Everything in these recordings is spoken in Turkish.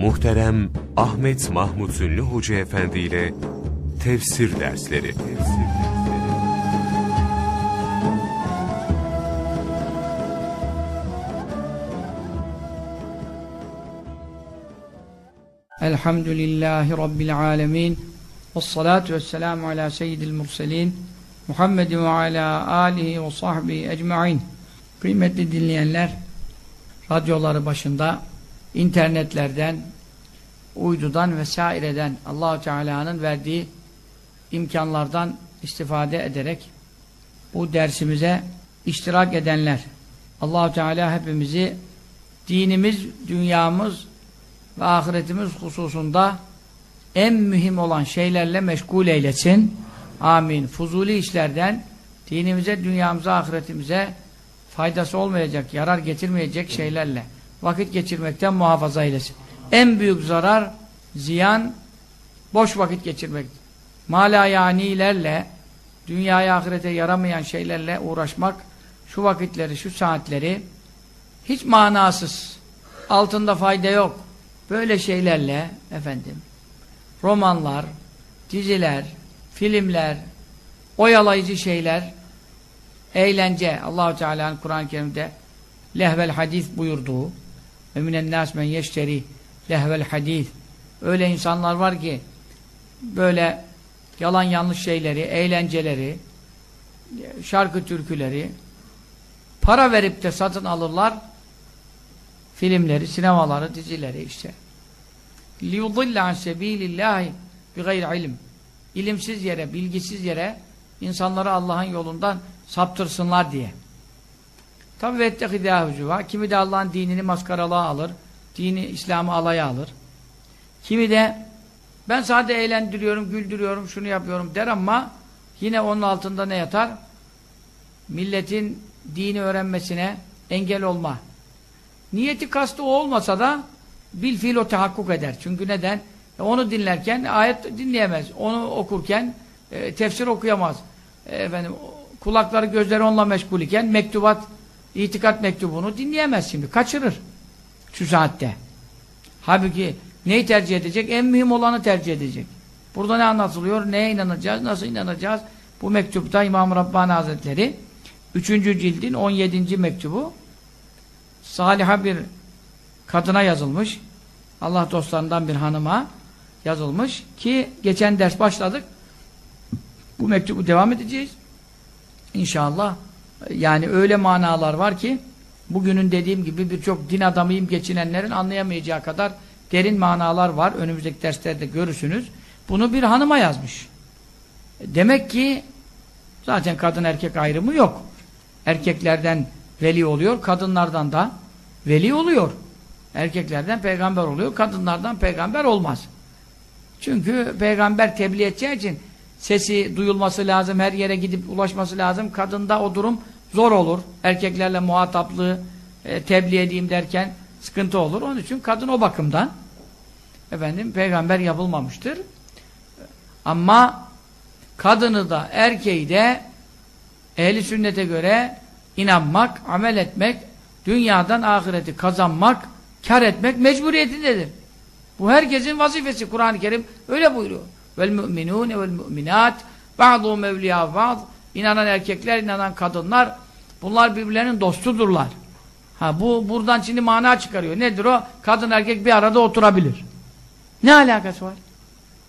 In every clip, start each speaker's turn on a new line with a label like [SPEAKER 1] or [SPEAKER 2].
[SPEAKER 1] Muhterem Ahmet Mahmut Ünlü Hoca Efendi ile Tefsir Dersleri.
[SPEAKER 2] Elhamdülillahi Rabbil alemin. Ve salatu ve selamu ala seyyidil murselin Muhammed ve ala alihi ve sahbihi ecma'in. Kıymetli dinleyenler Radyoları başında internetlerden uydudan vesaireden allah Teala'nın verdiği imkanlardan istifade ederek bu dersimize iştirak edenler allah Teala hepimizi dinimiz, dünyamız ve ahiretimiz hususunda en mühim olan şeylerle meşgul eylesin. Amin. Fuzuli işlerden dinimize, dünyamıza, ahiretimize faydası olmayacak, yarar getirmeyecek şeylerle vakit geçirmekten muhafaza eylesin. En büyük zarar, ziyan, boş vakit geçirmek. Malayanilerle, dünyaya, ahirete yaramayan şeylerle uğraşmak, şu vakitleri, şu saatleri hiç manasız, altında fayda yok. Böyle şeylerle, efendim, romanlar, diziler, filmler, oyalayıcı şeyler, eğlence, Allahu Teala'nın Kur'an-ı Kerim'de lehvel hadis buyurduğu ve minen nas men yeşteri lehvel hadis öyle insanlar var ki böyle yalan yanlış şeyleri, eğlenceleri şarkı türküleri para verip de satın alırlar filmleri, sinemaları, dizileri işte لِيُضِلَّ عَنْ سَب۪يلِ اللّٰهِ بِغَيْرِ ilim ilimsiz yere, bilgisiz yere insanları Allah'ın yolundan saptırsınlar diye. Tabi vettekidâ Kimi de Allah'ın dinini maskaralığa alır. Dini, İslam'ı alaya alır. Kimi de ben sadece eğlendiriyorum, güldürüyorum, şunu yapıyorum der ama yine onun altında ne yatar? Milletin dini öğrenmesine engel olma. Niyeti kastı o olmasa da bil fiil o tehakkuk eder. Çünkü neden? E onu dinlerken ayet dinleyemez. Onu okurken e, tefsir okuyamaz. E, efendim kulakları gözleri onunla meşgul iken mektubat itikat mektubunu dinleyemez şimdi. Kaçırır. Şu saatte. Halbuki neyi tercih edecek? En mühim olanı tercih edecek. Burada ne anlatılıyor? Neye inanacağız? Nasıl inanacağız? Bu mektupta İmam Rabbani Hazretleri 3. cildin 17. mektubu saliha bir kadına yazılmış. Allah dostlarından bir hanıma yazılmış ki geçen ders başladık. Bu mektubu devam edeceğiz. İnşallah yani öyle manalar var ki bugünün dediğim gibi birçok din adamıyım geçinenlerin anlayamayacağı kadar derin manalar var. Önümüzdeki derslerde görürsünüz. Bunu bir hanıma yazmış. Demek ki zaten kadın erkek ayrımı yok. Erkeklerden veli oluyor, kadınlardan da veli oluyor. Erkeklerden peygamber oluyor, kadınlardan peygamber olmaz. Çünkü peygamber tebliğ edeceği için sesi duyulması lazım, her yere gidip ulaşması lazım. Kadında o durum zor olur. Erkeklerle muhataplığı e, tebliğ edeyim derken sıkıntı olur. Onun için kadın o bakımdan efendim peygamber yapılmamıştır. Ama kadını da erkeği de ehli sünnete göre inanmak, amel etmek, dünyadan ahireti kazanmak, kar etmek mecburiyetindedir. Bu herkesin vazifesi. Kur'an-ı Kerim öyle buyuruyor. Vel mu'minûne vel mu'minât ba'dû mevliyâ ba'd İnanan erkekler, inanan kadınlar bunlar birbirlerinin dostudurlar. Ha bu buradan şimdi mana çıkarıyor. Nedir o? Kadın erkek bir arada oturabilir. Ne alakası var?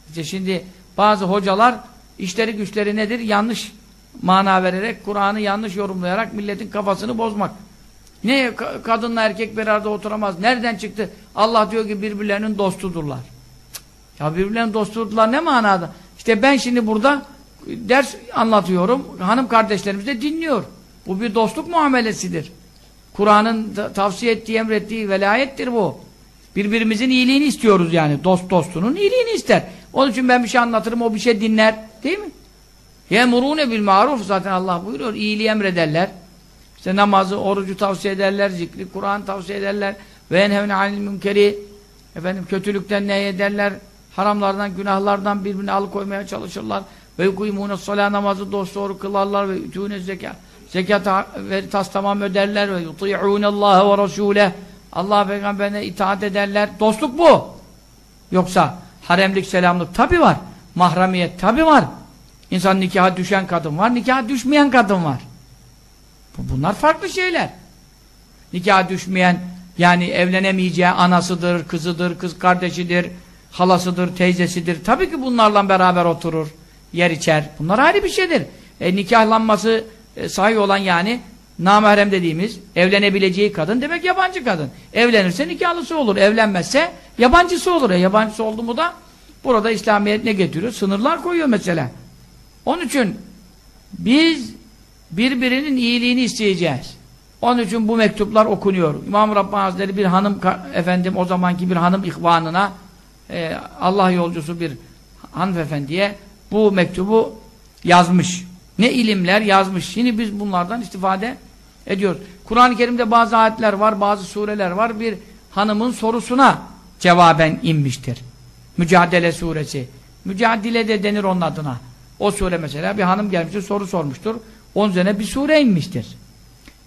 [SPEAKER 2] İşte şimdi bazı hocalar işleri güçleri nedir? Yanlış mana vererek, Kur'an'ı yanlış yorumlayarak milletin kafasını bozmak. Ne kadınla erkek bir arada oturamaz? Nereden çıktı? Allah diyor ki birbirlerinin dostudurlar. Ya birbirlerinin dostudurlar ne manada? İşte ben şimdi burada ders anlatıyorum. Hanım kardeşlerimiz de dinliyor. Bu bir dostluk muamelesidir. Kur'an'ın tavsiye ettiği, emrettiği velayettir bu. Birbirimizin iyiliğini istiyoruz yani. Dost dostunun iyiliğini ister. Onun için ben bir şey anlatırım, o bir şey dinler. Değil mi? Yemurune bil maruf zaten Allah buyuruyor. İyiliği emrederler. İşte namazı, orucu tavsiye ederler, zikri, Kur'an tavsiye ederler. Ve enhevne anil münkeri. Efendim kötülükten ne ederler? Haramlardan, günahlardan birbirini alıkoymaya çalışırlar. Ve yukûmûne salâ namazı dosdoğru kılarlar ve ütûne zekat. Zekat ve tas tamam öderler ve yuti'ûne Allah'a ve Rasûleh. Allah peygamberine itaat ederler. Dostluk bu. Yoksa haremlik selamlık tabi var. Mahremiyet tabi var. İnsan nikaha düşen kadın var, nikaha düşmeyen kadın var. Bunlar farklı şeyler. Nikaha düşmeyen yani evlenemeyeceği anasıdır, kızıdır, kız kardeşidir, halasıdır, teyzesidir. Tabii ki bunlarla beraber oturur, yer içer. Bunlar ayrı bir şeydir. E, nikahlanması e, sahi olan yani namahrem dediğimiz evlenebileceği kadın demek yabancı kadın. Evlenirse nikahlısı olur, evlenmezse yabancısı olur. E, yabancısı oldu mu da burada İslamiyet ne getiriyor? Sınırlar koyuyor mesela. Onun için biz birbirinin iyiliğini isteyeceğiz. Onun için bu mektuplar okunuyor. İmam Rabbani Hazretleri bir hanım efendim o zamanki bir hanım ihvanına e, Allah yolcusu bir hanımefendiye bu mektubu yazmış. Ne ilimler yazmış. Şimdi biz bunlardan istifade ediyoruz. Kur'an-ı Kerim'de bazı ayetler var, bazı sureler var. Bir hanımın sorusuna cevaben inmiştir. Mücadele suresi. Mücadele de denir onun adına. O sure mesela bir hanım gelmiştir, soru sormuştur. On üzerine bir sure inmiştir.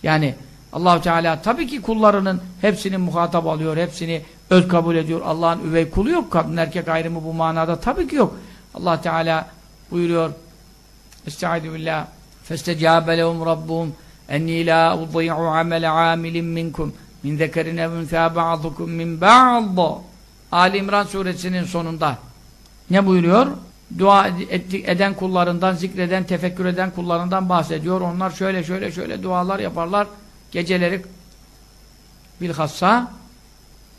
[SPEAKER 2] Yani Allahu Teala tabii ki kullarının hepsini muhatap alıyor, hepsini öz kabul ediyor. Allah'ın üvey kulu yok. Kadın erkek ayrımı bu manada tabii ki yok. Allah Teala buyuruyor Estaizu billah Festecabe lehum rabbuhum enni la uday'u amele amilin minkum min zekerin ev unsâ ba'dukum min ba'd Ali İmran suresinin sonunda ne buyuruyor? Dua eden kullarından, zikreden, tefekkür eden kullarından bahsediyor. Onlar şöyle şöyle şöyle dualar yaparlar. Geceleri bilhassa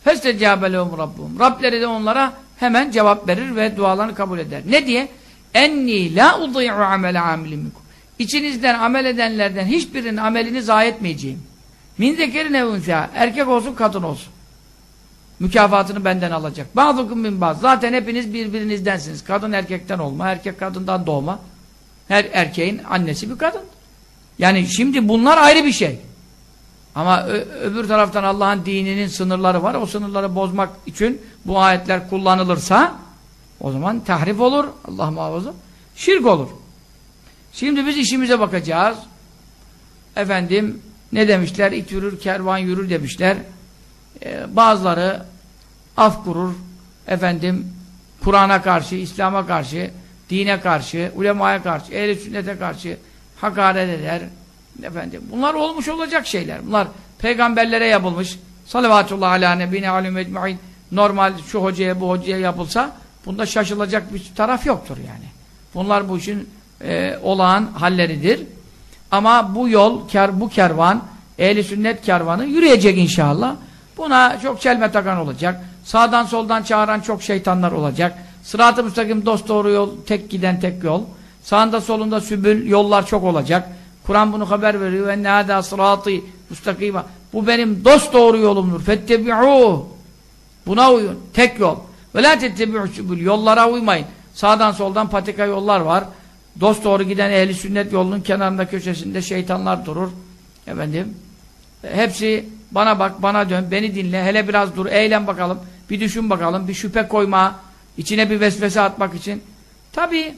[SPEAKER 2] فَاسْتَجَابَ لَهُمْ رَبُّهُمْ Rableri de onlara hemen cevap verir ve dualarını kabul eder. Ne diye? اَنِّي لَا اُضِيعُ عَمَلَ عَامِلٍ مِنْكُمْ İçinizden amel edenlerden hiçbirinin amelini zayi etmeyeceğim. Min zekerin evunsa erkek olsun kadın olsun. Mükafatını benden alacak. Bazıkum min baz. Zaten hepiniz birbirinizdensiniz. Kadın erkekten olma, erkek kadından doğma. Her erkeğin annesi bir kadın. Yani şimdi bunlar ayrı bir şey. Ama öbür taraftan Allah'ın dininin sınırları var. O sınırları bozmak için bu ayetler kullanılırsa o zaman tahrif olur. Allah muhafaza. Şirk olur. Şimdi biz işimize bakacağız. Efendim ne demişler? İt yürür, kervan yürür demişler. Ee, bazıları af kurur. Efendim Kur'an'a karşı, İslam'a karşı, dine karşı, ulemaya karşı, ehl sünnete karşı hakaret eder. Efendim, bunlar olmuş olacak şeyler. Bunlar peygamberlere yapılmış. Salavatullah ala nebine alim ecmain. Normal şu hocaya bu hocaya yapılsa bunda şaşılacak bir taraf yoktur yani. Bunlar bu işin e, olağan halleridir. Ama bu yol, ker, bu kervan, ehli sünnet kervanı yürüyecek inşallah. Buna çok çelme takan olacak. Sağdan soldan çağıran çok şeytanlar olacak. Sırat-ı müstakim dost doğru yol, tek giden tek yol. Sağında solunda sübül yollar çok olacak. Kur'an bunu haber veriyor. Ve nâdâ sıratı müstakîmâ. Bu benim dost doğru yolumdur. Fettebi'û. Buna uyun. Tek yol. Ve lâ tettebi'û sübül. Yollara uymayın. Sağdan soldan patika yollar var. Dost doğru giden ehli sünnet yolunun kenarında köşesinde şeytanlar durur. Efendim. Hepsi bana bak, bana dön, beni dinle. Hele biraz dur, eğlen bakalım. Bir düşün bakalım. Bir şüphe koyma. içine bir vesvese atmak için. Tabii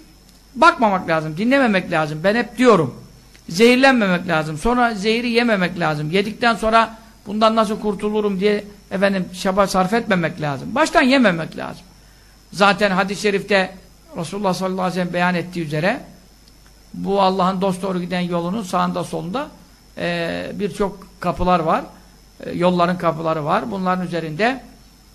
[SPEAKER 2] bakmamak lazım, dinlememek lazım. Ben hep diyorum. Zehirlenmemek lazım. Sonra zehiri yememek lazım. Yedikten sonra bundan nasıl kurtulurum diye efendim çaba sarf etmemek lazım. Baştan yememek lazım. Zaten hadis-i şerifte Resulullah sallallahu aleyhi ve sellem beyan ettiği üzere bu Allah'ın dost doğru giden yolunun sağında solunda e, birçok kapılar var. E, yolların kapıları var. Bunların üzerinde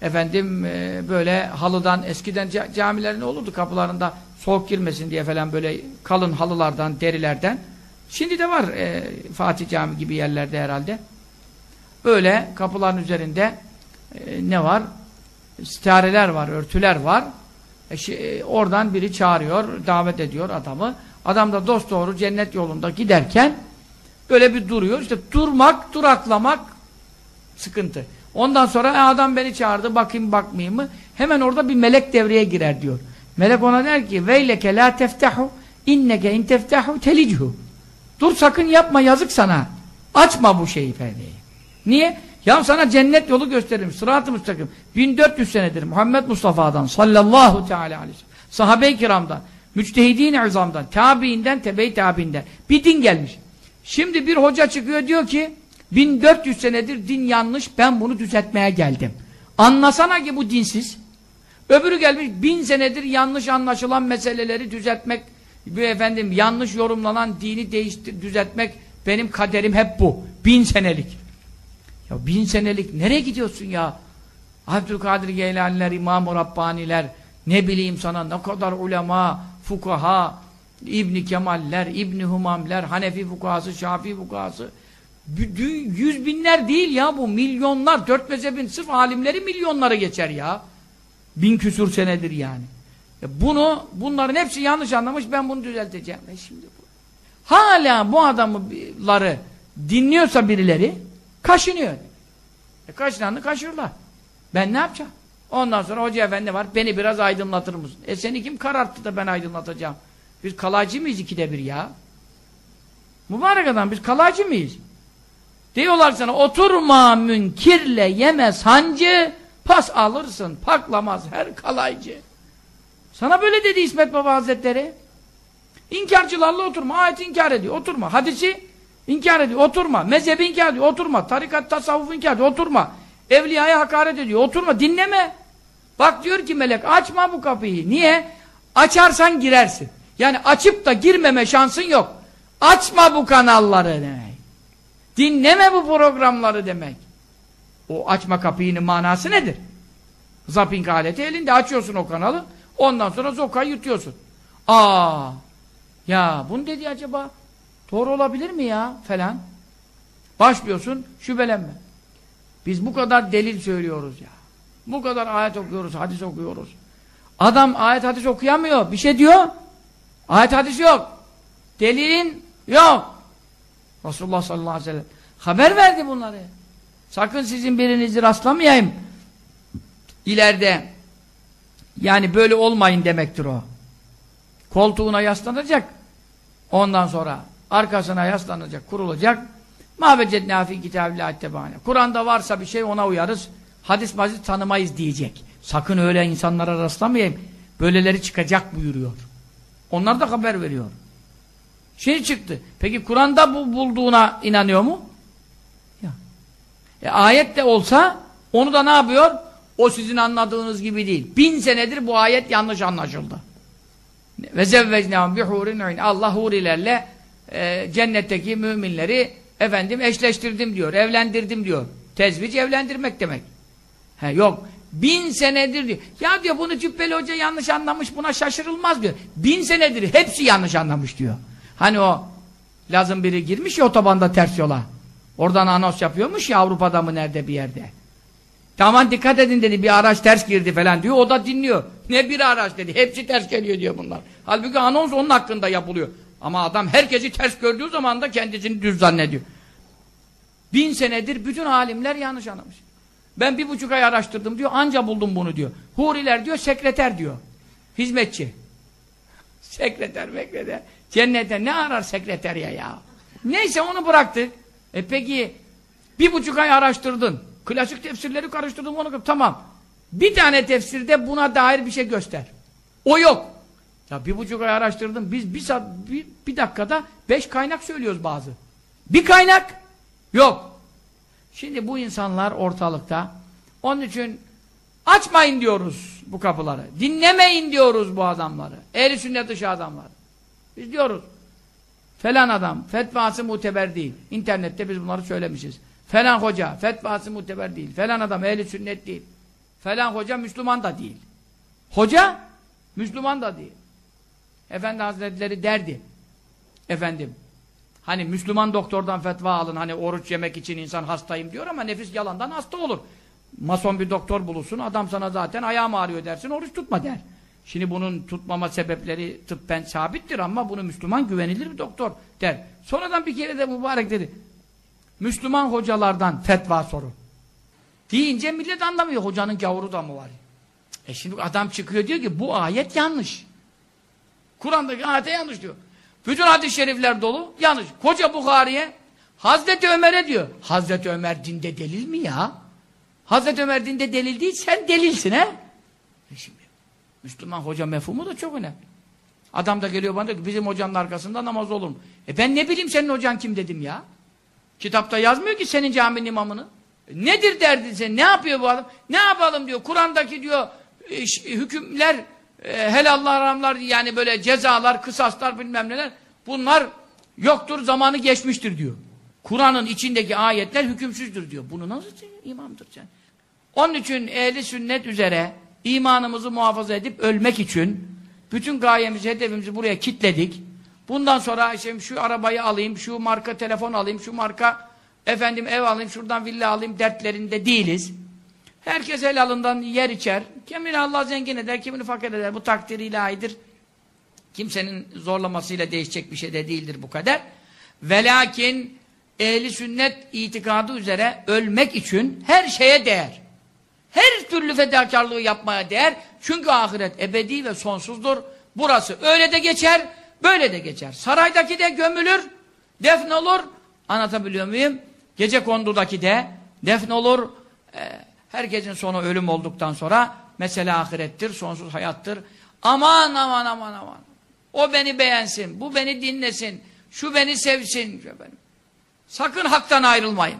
[SPEAKER 2] efendim e, böyle halıdan eskiden camilerin olurdu kapılarında soğuk girmesin diye falan böyle kalın halılardan, derilerden. Şimdi de var e, Fatih Cami gibi yerlerde herhalde. Böyle kapıların üzerinde e, ne var? Sitareler var, örtüler var. E, şey, oradan biri çağırıyor, davet ediyor adamı. Adam da dost doğru cennet yolunda giderken böyle bir duruyor. İşte durmak, duraklamak sıkıntı. Ondan sonra e, adam beni çağırdı, bakayım bakmayayım mı? Hemen orada bir melek devreye girer diyor. Melek ona der ki veyleke la teftahu inneke in teftahu telichu. Dur sakın yapma yazık sana. Açma bu şeyi perdeyi. Niye? Ya sana cennet yolu gösteririm. Sırat-ı müstakim. 1400 senedir Muhammed Mustafa'dan sallallahu teala aleyhi ve. Sahabe-i kiramdan, müçtehidin izamdan, tabiinden, tebe-i tabiinden. Bir din gelmiş. Şimdi bir hoca çıkıyor diyor ki 1400 senedir din yanlış ben bunu düzeltmeye geldim. Anlasana ki bu dinsiz. Öbürü gelmiş bin senedir yanlış anlaşılan meseleleri düzeltmek, bir efendim yanlış yorumlanan dini değiştir, düzeltmek benim kaderim hep bu. Bin senelik. Ya bin senelik nereye gidiyorsun ya? Abdülkadir Geylaniler, İmam-ı Rabbaniler, ne bileyim sana ne kadar ulema, fukaha, İbni Kemaller, İbni Humamler, Hanefi fukahası, Şafii fukahası. Yüz binler değil ya bu, milyonlar. Dört mezhebin sırf alimleri milyonları geçer ya. Bin küsur senedir yani. E bunu, bunların hepsi yanlış anlamış, ben bunu düzelteceğim. E şimdi bu. Hala bu adamları dinliyorsa birileri, kaşınıyor. E kaşınanı kaşırlar. Ben ne yapacağım? Ondan sonra hoca efendi var, beni biraz aydınlatır mısın? E seni kim kararttı da ben aydınlatacağım? Biz kalaycı mıyız ikide bir ya? Mübarek adam, biz kalaycı mıyız? Diyorlar sana, oturma münkirle yeme sancı, pas alırsın, paklamaz her kalaycı. Sana böyle dedi İsmet Baba Hazretleri. İnkarcılarla oturma, ayet inkar ediyor, oturma. Hadisi inkar ediyor, oturma. Mezhebi inkar ediyor, oturma. Tarikat, tasavvuf inkar ediyor, oturma. Evliyaya hakaret ediyor, oturma, dinleme. Bak diyor ki melek, açma bu kapıyı. Niye? Açarsan girersin. Yani açıp da girmeme şansın yok. Açma bu kanalları demek. Dinleme bu programları demek. O açma kapıyının manası nedir? Zapping aleti elinde açıyorsun o kanalı. Ondan sonra zokayı yutuyorsun. Aa, ya bunu dedi acaba doğru olabilir mi ya falan. Başlıyorsun şüphelenme. Biz bu kadar delil söylüyoruz ya. Bu kadar ayet okuyoruz, hadis okuyoruz. Adam ayet hadis okuyamıyor. Bir şey diyor. Ayet hadis yok. Delilin yok. Resulullah sallallahu aleyhi ve sellem haber verdi bunları. Sakın sizin birinizi rastlamayayım. İleride yani böyle olmayın demektir o. Koltuğuna yaslanacak. Ondan sonra arkasına yaslanacak, kurulacak. Ma vecednâ fî kitâbillâhi tebâne. Kur'an'da varsa bir şey ona uyarız. Hadis mazit tanımayız diyecek. Sakın öyle insanlara rastlamayayım. Böyleleri çıkacak buyuruyor. Onlar da haber veriyor. Şey çıktı. Peki Kur'an'da bu bulduğuna inanıyor mu? Ya. E, ayet de olsa onu da ne yapıyor? O sizin anladığınız gibi değil. Bin senedir bu ayet yanlış anlaşıldı. Ve zevvecnâhum bihurin Allah hurilerle e, cennetteki müminleri efendim eşleştirdim diyor. Evlendirdim diyor. Tezvic evlendirmek demek. He, yok. Bin senedir diyor. Ya diyor bunu Cübbeli Hoca yanlış anlamış buna şaşırılmaz diyor. Bin senedir hepsi yanlış anlamış diyor. Hani o Lazım biri girmiş ya otobanda ters yola. Oradan anons yapıyormuş ya Avrupa'da mı nerede bir yerde. Tamam dikkat edin dedi bir araç ters girdi falan diyor. O da dinliyor. Ne bir araç dedi. Hepsi ters geliyor diyor bunlar. Halbuki anons onun hakkında yapılıyor. Ama adam herkesi ters gördüğü zaman da kendisini düz zannediyor. Bin senedir bütün alimler yanlış anlamış. Ben bir buçuk ay araştırdım diyor. Anca buldum bunu diyor. Huriler diyor sekreter diyor. Hizmetçi. Sekreter mekreter. Cennete ne arar sekreteriye ya? Neyse onu bıraktık. E peki bir buçuk ay araştırdın. Klasik tefsirleri karıştırdım onu. Tamam. Bir tane tefsirde buna dair bir şey göster. O yok. Ya bir buçuk ay araştırdım. Biz bir, saat, bir, bir dakikada beş kaynak söylüyoruz bazı. Bir kaynak yok. Şimdi bu insanlar ortalıkta. Onun için açmayın diyoruz bu kapıları. Dinlemeyin diyoruz bu adamları. Ehli sünnet dışı adamları. Biz diyoruz. Falan adam fetvası muteber değil. İnternette biz bunları söylemişiz. Falan hoca fetvası muteber değil. Falan adam ehli sünnet değil. Falan hoca Müslüman da değil. Hoca Müslüman da değil. Efendi Hazretleri derdi. Efendim hani Müslüman doktordan fetva alın hani oruç yemek için insan hastayım diyor ama nefis yalandan hasta olur. Mason bir doktor bulursun adam sana zaten ayağım ağrıyor dersin oruç tutma der. Şimdi bunun tutmama sebepleri tıbben sabittir ama bunu Müslüman güvenilir bir doktor der. Sonradan bir kere de mübarek dedi. Müslüman hocalardan fetva sorun. Deyince millet anlamıyor. Hocanın gavuru da mı var? E şimdi adam çıkıyor diyor ki bu ayet yanlış. Kur'an'daki ayete yanlış diyor. Bütün hadis-i şerifler dolu. Yanlış. Koca Bukhari'ye Hazreti Ömer'e diyor. Hazreti Ömer dinde delil mi ya? Hazreti Ömer dinde delil değil, sen delilsin he? E şimdi Müslüman hoca mefhumu da çok önemli. Adam da geliyor bana diyor ki bizim hocanın arkasında namaz olur mu? E ben ne bileyim senin hocan kim dedim ya. Kitapta yazmıyor ki senin caminin imamını. E nedir derdin sen? Ne yapıyor bu adam? Ne yapalım diyor. Kur'an'daki diyor e, hükümler, e, helallar, haramlar yani böyle cezalar, kısaslar bilmem neler bunlar yoktur, zamanı geçmiştir diyor. Kur'an'ın içindeki ayetler hükümsüzdür diyor. Bunu nasıl imamdır sen? Onun için ehli sünnet üzere imanımızı muhafaza edip ölmek için bütün gayemizi, hedefimizi buraya kitledik. Bundan sonra işte şu arabayı alayım, şu marka telefon alayım, şu marka efendim ev alayım, şuradan villa alayım dertlerinde değiliz. Herkes helalından yer içer. Kimini Allah zengin eder, kimini fakir eder. Bu takdir ilahidir. Kimsenin zorlamasıyla değişecek bir şey de değildir bu kader. Velakin ehli sünnet itikadı üzere ölmek için her şeye değer. Her türlü fedakarlığı yapmaya değer. Çünkü ahiret ebedi ve sonsuzdur. Burası öyle de geçer, böyle de geçer. Saraydaki de gömülür, defnolur. Anlatabiliyor muyum? Gece kondudaki de defnolur. Ee, herkesin sonu ölüm olduktan sonra mesele ahirettir, sonsuz hayattır. Aman aman aman aman. O beni beğensin, bu beni dinlesin, şu beni sevsin. Şu benim. Sakın haktan ayrılmayın.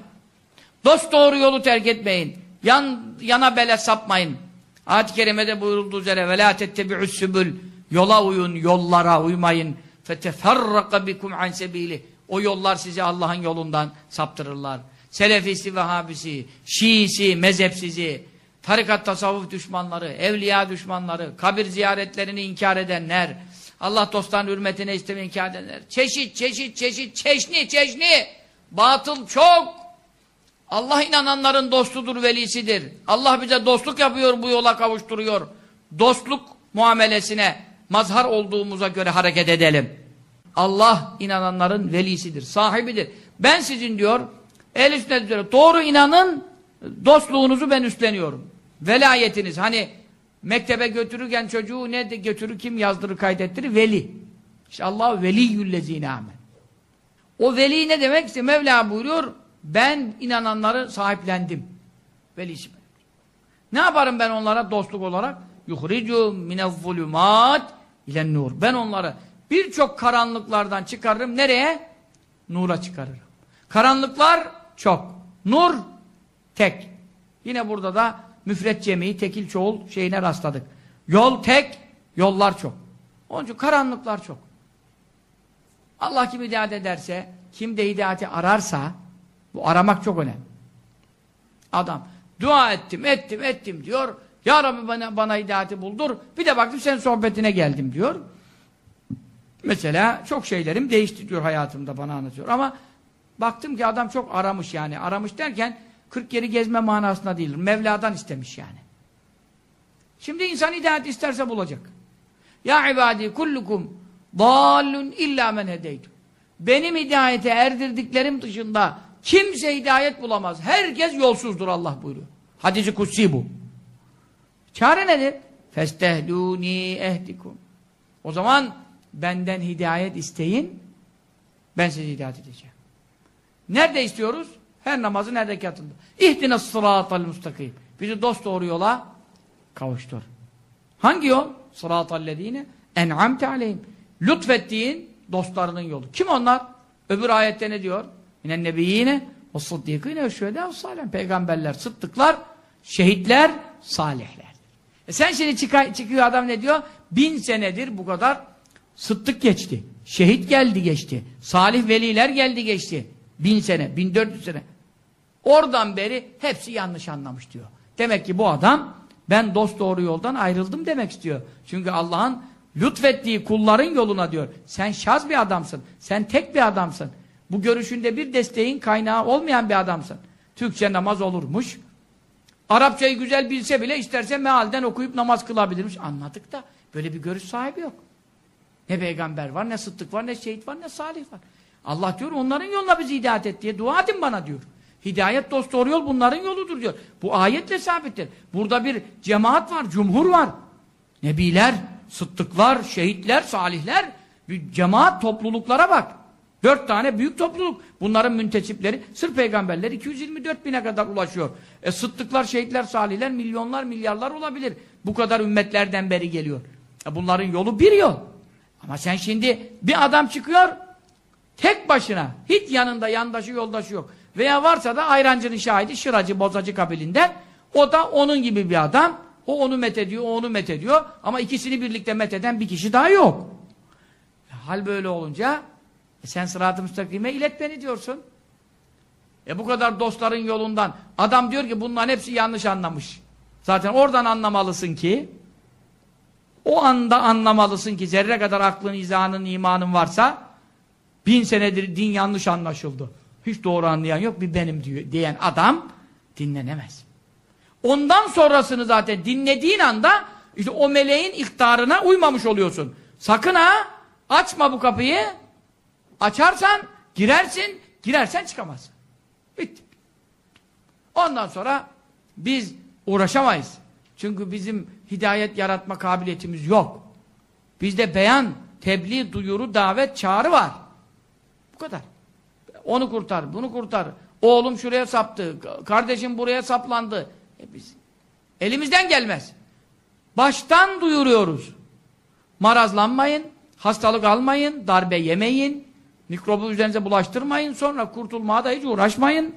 [SPEAKER 2] Dost doğru yolu terk etmeyin. Yan, yana bele sapmayın. Ayet-i kerimede buyurulduğu üzere وَلَا تَتَّبِعُ السُّبُلِ Yola uyun, yollara uymayın. فَتَفَرَّقَ بِكُمْ عَنْ سَب۪يلِ O yollar sizi Allah'ın yolundan saptırırlar. Selefisi, Vehhabisi, Şiisi, mezhepsizi, tarikat tasavvuf düşmanları, evliya düşmanları, kabir ziyaretlerini inkar edenler, Allah dostlarının hürmetine istemi inkar edenler. Çeşit, çeşit, çeşit, çeşni, çeşni. Batıl çok. Allah inananların dostudur, velisidir. Allah bize dostluk yapıyor, bu yola kavuşturuyor. Dostluk muamelesine mazhar olduğumuza göre hareket edelim. Allah inananların velisidir, sahibidir. Ben sizin diyor, el üstüne doğru inanın, dostluğunuzu ben üstleniyorum. Velayetiniz, hani mektebe götürürken çocuğu ne de götürür, kim yazdırır, kaydettirir? Veli. İşte Allah veliyyüllezine amen. O veli ne demek? İşte Mevla buyuruyor, ben inananları sahiplendim. Velisi. Ne yaparım ben onlara dostluk olarak? Yuhricu minezzulumat ilen nur. Ben onları birçok karanlıklardan çıkarırım. Nereye? Nura çıkarırım. Karanlıklar çok. Nur tek. Yine burada da müfret cemi, tekil çoğul şeyine rastladık. Yol tek, yollar çok. Onun için karanlıklar çok. Allah kim hidayet ederse, kim de hidayeti ararsa, bu aramak çok önemli. Adam, dua ettim, ettim, ettim diyor. Ya Rabbi bana, bana hidayeti buldur. Bir de baktım senin sohbetine geldim diyor. Mesela çok şeylerim değişti diyor hayatımda bana anlatıyor. Ama baktım ki adam çok aramış yani. Aramış derken 40 yeri gezme manasında değil. Mevla'dan istemiş yani. Şimdi insan hidayet isterse bulacak. Ya ibadi kullukum dallun illa men hedeytum. Benim hidayete erdirdiklerim dışında kimse hidayet bulamaz. Herkes yolsuzdur Allah buyuruyor. Hadis-i kutsi bu. Çare nedir? Festehduni ehdikum. O zaman benden hidayet isteyin. Ben size hidayet edeceğim. Nerede istiyoruz? Her namazın her rekatında. İhdine sıratal mustakim. Bizi dost doğru yola kavuştur. Hangi yol? Sıratallezine en'amte aleyhim. Lütfettiğin dostlarının yolu. Kim onlar? Öbür ayette ne diyor? Minen nebiyyine ve sıddîkîne ve şühedâ salih. Peygamberler, sıddıklar, şehitler, salihler. E sen şimdi çıkıyor, çıkıyor adam ne diyor? Bin senedir bu kadar sıddık geçti. Şehit geldi geçti. Salih veliler geldi geçti. Bin sene, bin dört yüz sene. Oradan beri hepsi yanlış anlamış diyor. Demek ki bu adam ben dost doğru yoldan ayrıldım demek istiyor. Çünkü Allah'ın lütfettiği kulların yoluna diyor. Sen şaz bir adamsın. Sen tek bir adamsın. Bu görüşünde bir desteğin kaynağı olmayan bir adamsın. Türkçe namaz olurmuş. Arapçayı güzel bilse bile isterse mealden okuyup namaz kılabilirmiş. Anladık da böyle bir görüş sahibi yok. Ne peygamber var, ne sıddık var, ne şehit var, ne salih var. Allah diyor onların yoluna bizi hidayet et diye dua edin bana diyor. Hidayet dost doğru yol bunların yoludur diyor. Bu ayetle sabittir. Burada bir cemaat var, cumhur var. Nebiler, sıddıklar, şehitler, salihler, bir cemaat topluluklara bak. Dört tane büyük topluluk. Bunların müntesipleri, sırf peygamberler 224 bine kadar ulaşıyor. E sıddıklar, şehitler, salihler milyonlar, milyarlar olabilir. Bu kadar ümmetlerden beri geliyor. E bunların yolu bir yol. Ama sen şimdi bir adam çıkıyor, tek başına, hiç yanında yandaşı yoldaşı yok. Veya varsa da ayrancının şahidi, şıracı, bozacı kabilinden, o da onun gibi bir adam, O onu met ediyor, o onu met ediyor. Ama ikisini birlikte met eden bir kişi daha yok. Hal böyle olunca e sen sırat-ı müstakime ilet beni diyorsun. E bu kadar dostların yolundan adam diyor ki bunların hepsi yanlış anlamış. Zaten oradan anlamalısın ki o anda anlamalısın ki zerre kadar aklın, izanın, imanın varsa bin senedir din yanlış anlaşıldı. Hiç doğru anlayan yok bir benim diyor, diyen adam dinlenemez. Ondan sonrasını zaten dinlediğin anda işte o meleğin ihtarına uymamış oluyorsun. Sakın ha açma bu kapıyı. Açarsan girersin, girersen çıkamazsın. Bitti. Ondan sonra biz uğraşamayız. Çünkü bizim hidayet yaratma kabiliyetimiz yok. Bizde beyan, tebliğ, duyuru, davet, çağrı var. Bu kadar. Onu kurtar, bunu kurtar. Oğlum şuraya saptı, kardeşim buraya saplandı. E biz, elimizden gelmez. Baştan duyuruyoruz. Marazlanmayın, hastalık almayın, darbe yemeyin, mikrobu üzerinize bulaştırmayın, sonra kurtulmaya da hiç uğraşmayın.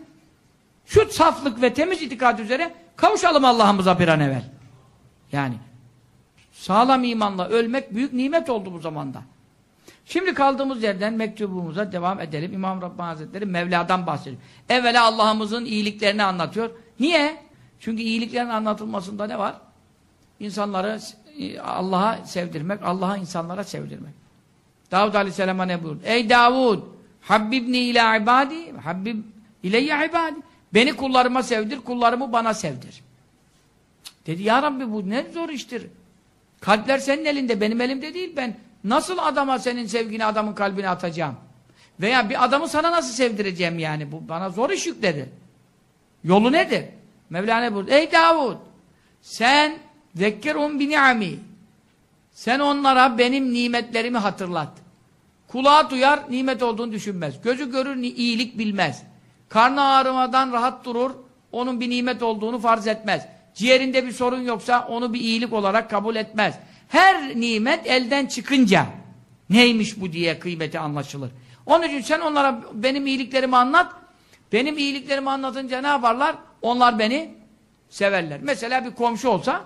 [SPEAKER 2] Şu saflık ve temiz itikad üzere kavuşalım Allah'ımıza bir an evvel. Yani sağlam imanla ölmek büyük nimet oldu bu zamanda. Şimdi kaldığımız yerden mektubumuza devam edelim. İmam Rabbani Hazretleri Mevla'dan bahsediyor. Evvela Allah'ımızın iyiliklerini anlatıyor. Niye? Çünkü iyiliklerin anlatılmasında ne var? İnsanları Allah'a sevdirmek, Allah'a insanlara sevdirmek. Davud Aleyhisselam'a ne buyurdu? Ey Davud! Habbibni ila ibadi, Habbib ileyye ibadi. Beni kullarıma sevdir, kullarımı bana sevdir. Dedi ya Rabbi bu ne zor iştir. Kalpler senin elinde, benim elimde değil. Ben nasıl adama senin sevgini adamın kalbine atacağım? Veya bir adamı sana nasıl sevdireceğim yani? Bu bana zor iş yükledi. Yolu nedir? Mevlana buyurdu. Ey Davud! Sen zekkirhum bi ni'ami. Sen onlara benim nimetlerimi hatırlat. Kulağı duyar, nimet olduğunu düşünmez. Gözü görür, iyilik bilmez. Karnı ağrımadan rahat durur, onun bir nimet olduğunu farz etmez. Ciğerinde bir sorun yoksa onu bir iyilik olarak kabul etmez. Her nimet elden çıkınca neymiş bu diye kıymeti anlaşılır. Onun için sen onlara benim iyiliklerimi anlat. Benim iyiliklerimi anlatınca ne yaparlar? Onlar beni severler. Mesela bir komşu olsa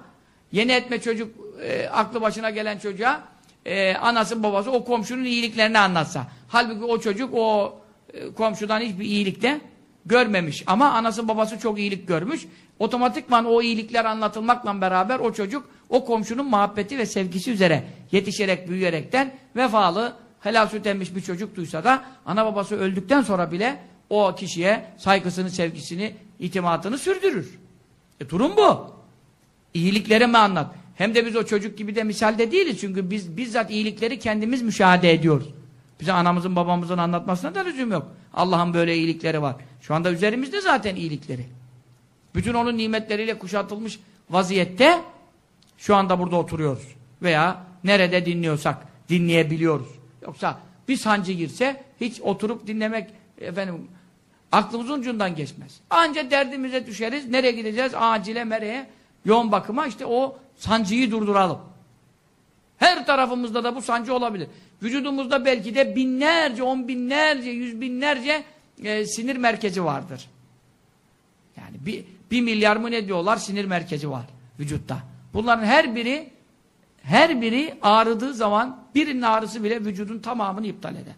[SPEAKER 2] yeni etme çocuk e, aklı başına gelen çocuğa e, anası babası o komşunun iyiliklerini anlatsa. Halbuki o çocuk o e, komşudan hiçbir iyilikte görmemiş. Ama anası babası çok iyilik görmüş. Otomatikman o iyilikler anlatılmakla beraber o çocuk o komşunun muhabbeti ve sevgisi üzere yetişerek büyüyerekten vefalı, helal süt emmiş bir çocuk duysa da ana babası öldükten sonra bile o kişiye saygısını, sevgisini, itimatını sürdürür. E durum bu. İyilikleri mi anlat? Hem de biz o çocuk gibi de misalde değiliz. Çünkü biz bizzat iyilikleri kendimiz müşahede ediyoruz. Bize anamızın babamızın anlatmasına da lüzum yok. Allah'ın böyle iyilikleri var. Şu anda üzerimizde zaten iyilikleri. Bütün onun nimetleriyle kuşatılmış vaziyette şu anda burada oturuyoruz. Veya nerede dinliyorsak dinleyebiliyoruz. Yoksa bir sancı girse hiç oturup dinlemek efendim aklımızın ucundan geçmez. Anca derdimize düşeriz. Nereye gideceğiz? Acile, mereye, yoğun bakıma işte o sancıyı durduralım. Her tarafımızda da bu sancı olabilir. Vücudumuzda belki de binlerce, on binlerce, yüz binlerce e, sinir merkezi vardır. Yani bir, bir milyar mı ne diyorlar sinir merkezi var vücutta. Bunların her biri her biri ağrıdığı zaman birinin ağrısı bile vücudun tamamını iptal eder.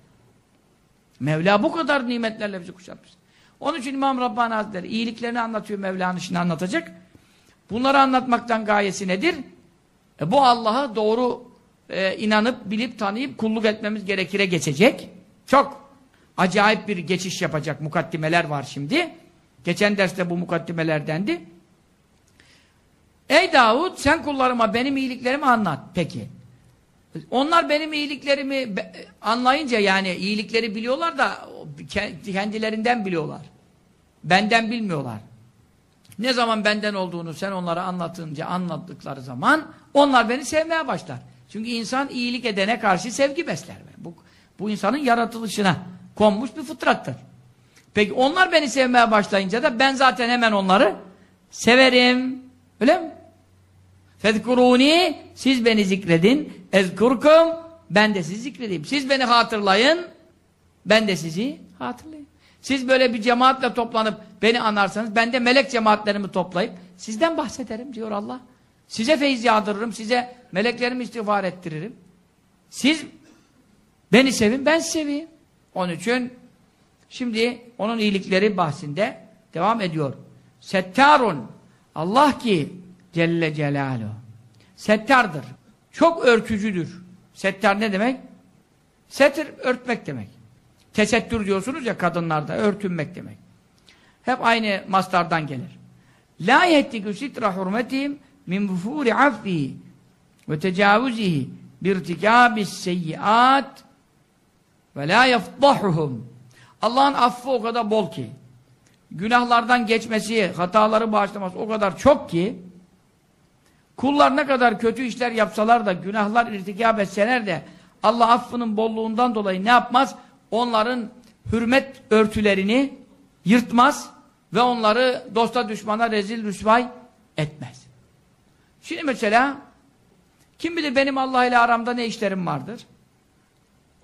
[SPEAKER 2] Mevla bu kadar nimetlerle bizi kuşatmış. Onun için İmam Rabbani Hazretleri iyiliklerini anlatıyor Mevla'nın işini anlatacak. Bunları anlatmaktan gayesi nedir? E bu Allah'a doğru e, inanıp, bilip, tanıyıp kulluk etmemiz gerekire geçecek. Çok acayip bir geçiş yapacak mukaddimeler var şimdi. Geçen derste bu mukaddimelerdendi. Ey Davud sen kullarıma benim iyiliklerimi anlat. Peki. Onlar benim iyiliklerimi anlayınca yani iyilikleri biliyorlar da kendilerinden biliyorlar. Benden bilmiyorlar. Ne zaman benden olduğunu sen onlara anlatınca anlattıkları zaman onlar beni sevmeye başlar. Çünkü insan iyilik edene karşı sevgi besler. Bu, bu insanın yaratılışına konmuş bir fıtrattır. Peki onlar beni sevmeye başlayınca da ben zaten hemen onları severim. Öyle mi? Fezkuruni siz beni zikredin. Ezkurkum ben de sizi zikredeyim. Siz beni hatırlayın. Ben de sizi hatırlayayım. Siz böyle bir cemaatle toplanıp beni anarsanız ben de melek cemaatlerimi toplayıp sizden bahsederim diyor Allah. Size feyiz yağdırırım, size meleklerimi istiğfar ettiririm. Siz beni sevin, ben seveyim. Onun için şimdi onun iyilikleri bahsinde devam ediyor. Settarun Allah ki Celle Celaluhu settardır. Çok örtücüdür. Settar ne demek? Setir örtmek demek. Tesettür diyorsunuz ya kadınlarda örtünmek demek. Hep aynı mastardan gelir. La yettikü sitra hurmetihim min vufuri affihi ve tecavüzihi birtikâbis seyyiat ve la yafdahuhum Allah'ın affı o kadar bol ki günahlardan geçmesi, hataları bağışlaması o kadar çok ki kullar ne kadar kötü işler yapsalar da günahlar irtikab etseler de Allah affının bolluğundan dolayı ne yapmaz? Onların hürmet örtülerini yırtmaz ve onları dosta düşmana rezil rüsvay etmez. Şimdi mesela kim bilir benim Allah ile aramda ne işlerim vardır?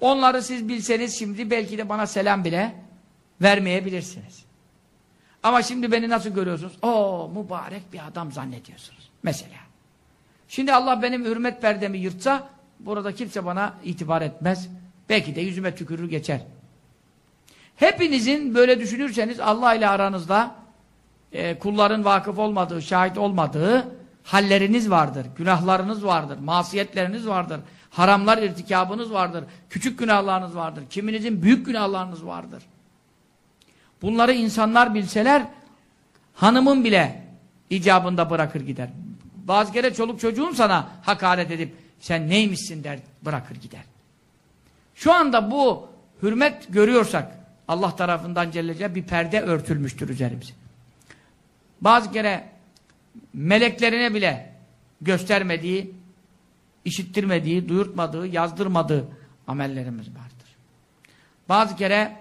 [SPEAKER 2] Onları siz bilseniz şimdi belki de bana selam bile vermeyebilirsiniz. Ama şimdi beni nasıl görüyorsunuz? O mübarek bir adam zannediyorsunuz. Mesela. Şimdi Allah benim hürmet perdemi yırtsa burada kimse bana itibar etmez. Belki de yüzüme tükürür geçer. Hepinizin böyle düşünürseniz Allah ile aranızda e, kulların vakıf olmadığı, şahit olmadığı halleriniz vardır, günahlarınız vardır, masiyetleriniz vardır, haramlar irtikabınız vardır, küçük günahlarınız vardır, kiminizin büyük günahlarınız vardır. Bunları insanlar bilseler hanımın bile icabında bırakır gider. Bazı kere çoluk çocuğun sana hakaret edip sen neymişsin der bırakır gider. Şu anda bu hürmet görüyorsak Allah tarafından Celle bir perde örtülmüştür üzerimize. Bazı kere meleklerine bile göstermediği, işittirmediği, duyurtmadığı, yazdırmadığı amellerimiz vardır. Bazı kere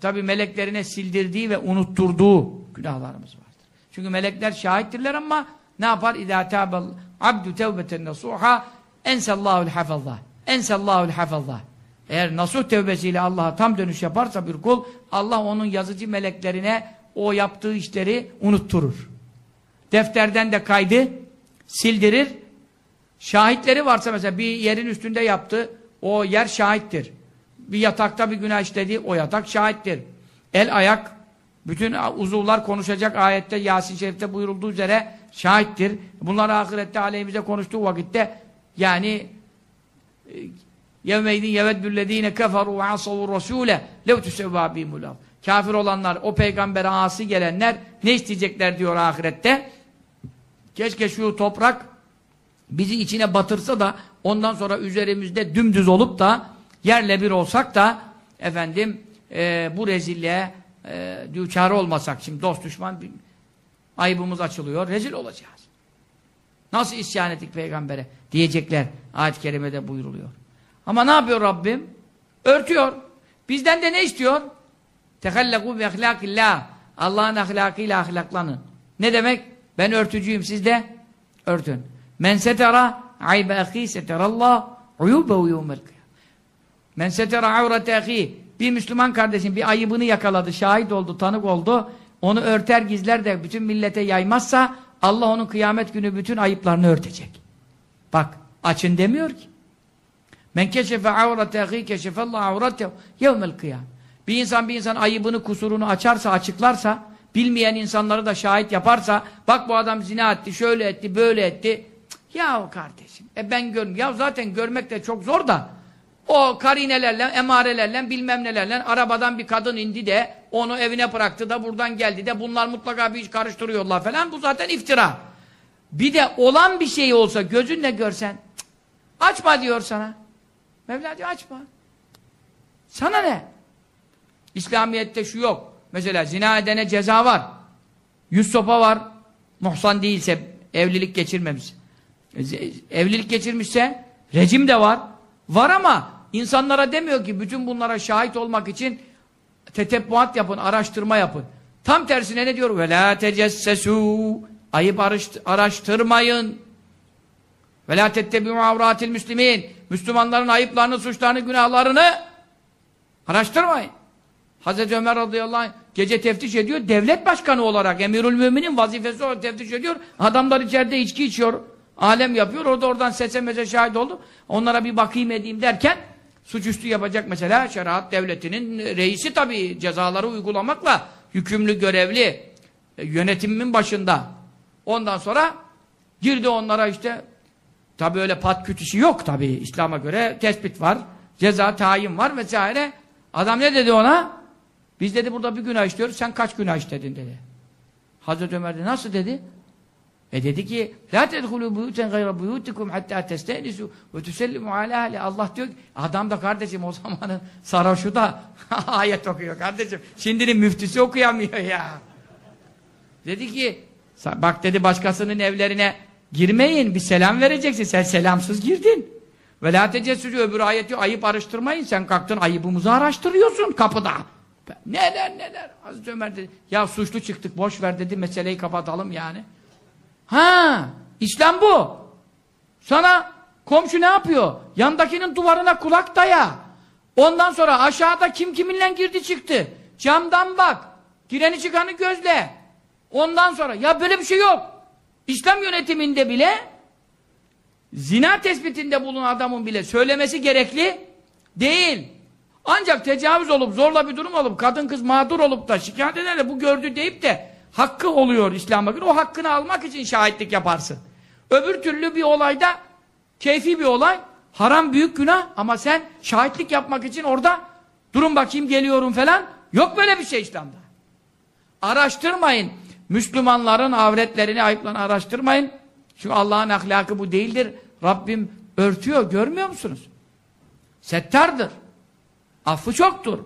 [SPEAKER 2] tabi meleklerine sildirdiği ve unutturduğu günahlarımız vardır. Çünkü melekler şahittirler ama ne yapar? İzâ tâbel abdü tevbeten nasûhâ ensallâhu'l hafazâ ensallâhu'l hafazâ eğer nasuh tevbesiyle Allah'a tam dönüş yaparsa bir kul, Allah onun yazıcı meleklerine o yaptığı işleri unutturur. Defterden de kaydı sildirir. Şahitleri varsa mesela bir yerin üstünde yaptı, o yer şahittir. Bir yatakta bir günah işledi, o yatak şahittir. El ayak, bütün uzuvlar konuşacak ayette, Yasin Şerif'te buyurulduğu üzere şahittir. Bunlar ahirette aleyhimize konuştuğu vakitte yani yevmeydin yeveddüllezine keferu ve asavur rasule lev tüsevvâ bîmul Kafir olanlar, o peygambere asi gelenler ne isteyecekler diyor ahirette? Keşke şu toprak bizi içine batırsa da ondan sonra üzerimizde dümdüz olup da yerle bir olsak da efendim e, bu rezilliğe e, düçar olmasak şimdi dost düşman ayıbımız açılıyor rezil olacağız. Nasıl isyan ettik peygambere diyecekler ayet-i kerimede buyuruluyor. Ama ne yapıyor Rabbim? Örtüyor. Bizden de ne istiyor? Tehellekû bi ahlâkillâh. Allah'ın ahlakıyla ahlaklanın. Ne demek? Ben örtücüyüm, siz de örtün. Men setera aybe ahî seterallah uyûbehu yevmel Men setera avrete ahî. Bir Müslüman kardeşin bir ayıbını yakaladı, şahit oldu, tanık oldu. Onu örter gizler de bütün millete yaymazsa Allah onun kıyamet günü bütün ayıplarını örtecek. Bak açın demiyor ki. Men keşefe avrete ahî keşefallahu avretehu yevmel kıyam. Bir insan bir insan ayıbını, kusurunu açarsa, açıklarsa, bilmeyen insanları da şahit yaparsa, bak bu adam zina etti, şöyle etti, böyle etti. Cık, ya kardeşim, e ben görmüyorum. Ya zaten görmek de çok zor da, o karinelerle, emarelerle, bilmem nelerle, arabadan bir kadın indi de, onu evine bıraktı da, buradan geldi de, bunlar mutlaka bir iş karıştırıyorlar falan, bu zaten iftira. Bir de olan bir şey olsa, gözünle görsen, cık, açma diyor sana. Mevla diyor açma. Sana ne? İslamiyet'te şu yok. Mesela zina edene ceza var. Yüz sopa var. Muhsan değilse, evlilik geçirmemiş. Evlilik geçirmişse rejim de var. Var ama insanlara demiyor ki bütün bunlara şahit olmak için tetebbuat yapın, araştırma yapın. Tam tersine ne diyor? La tecessesu ayıp araştırmayın. La tettebi'u avratil müslimin Müslümanların ayıplarını, suçlarını, günahlarını araştırmayın. Hazreti Ömer radıyallahu anh gece teftiş ediyor. Devlet başkanı olarak emirül müminin vazifesi olarak teftiş ediyor. Adamlar içeride içki içiyor. alem yapıyor. Orada oradan sese meze şahit oldu. Onlara bir bakayım edeyim derken suçüstü yapacak mesela şeriat devletinin reisi tabii cezaları uygulamakla yükümlü görevli e, yönetimin başında. Ondan sonra girdi onlara işte tabii öyle pat küt işi yok tabii İslam'a göre tespit var. Ceza tayin var vesaire. Adam ne dedi ona? Biz dedi burada bir günah işliyoruz sen kaç günah işledin dedi. Hazreti Ömer de nasıl dedi? E dedi ki la tedhulu buyuten gayra buyutikum hatta testenisu ve tusellimu ala ahli. Allah diyor adam da kardeşim o zamanın sarhoşu da ayet okuyor kardeşim. Şimdinin müftüsü okuyamıyor ya. Dedi ki bak dedi başkasının evlerine girmeyin bir selam vereceksin. Sen selamsız girdin. Ve la tecessücü öbür ayet diyor ayıp araştırmayın. Sen kalktın ayıbımızı araştırıyorsun kapıda. Neler neler. Hazreti Ömer dedi ya suçlu çıktık boş ver dedi meseleyi kapatalım yani. Ha, İslam bu. Sana komşu ne yapıyor? Yandakinin duvarına kulak daya. Ondan sonra aşağıda kim kiminle girdi çıktı. Camdan bak. Gireni çıkanı gözle. Ondan sonra ya böyle bir şey yok. İslam yönetiminde bile zina tespitinde bulunan adamın bile söylemesi gerekli değil. Ancak tecavüz olup zorla bir durum olup kadın kız mağdur olup da şikayet ederle bu gördü deyip de hakkı oluyor İslam'a göre. O hakkını almak için şahitlik yaparsın. Öbür türlü bir olayda keyfi bir olay haram büyük günah ama sen şahitlik yapmak için orada durun bakayım geliyorum falan yok böyle bir şey İslam'da. Araştırmayın. Müslümanların avretlerini ayıplarını araştırmayın. Çünkü Allah'ın ahlakı bu değildir. Rabbim örtüyor görmüyor musunuz? Settardır. Affı çoktur.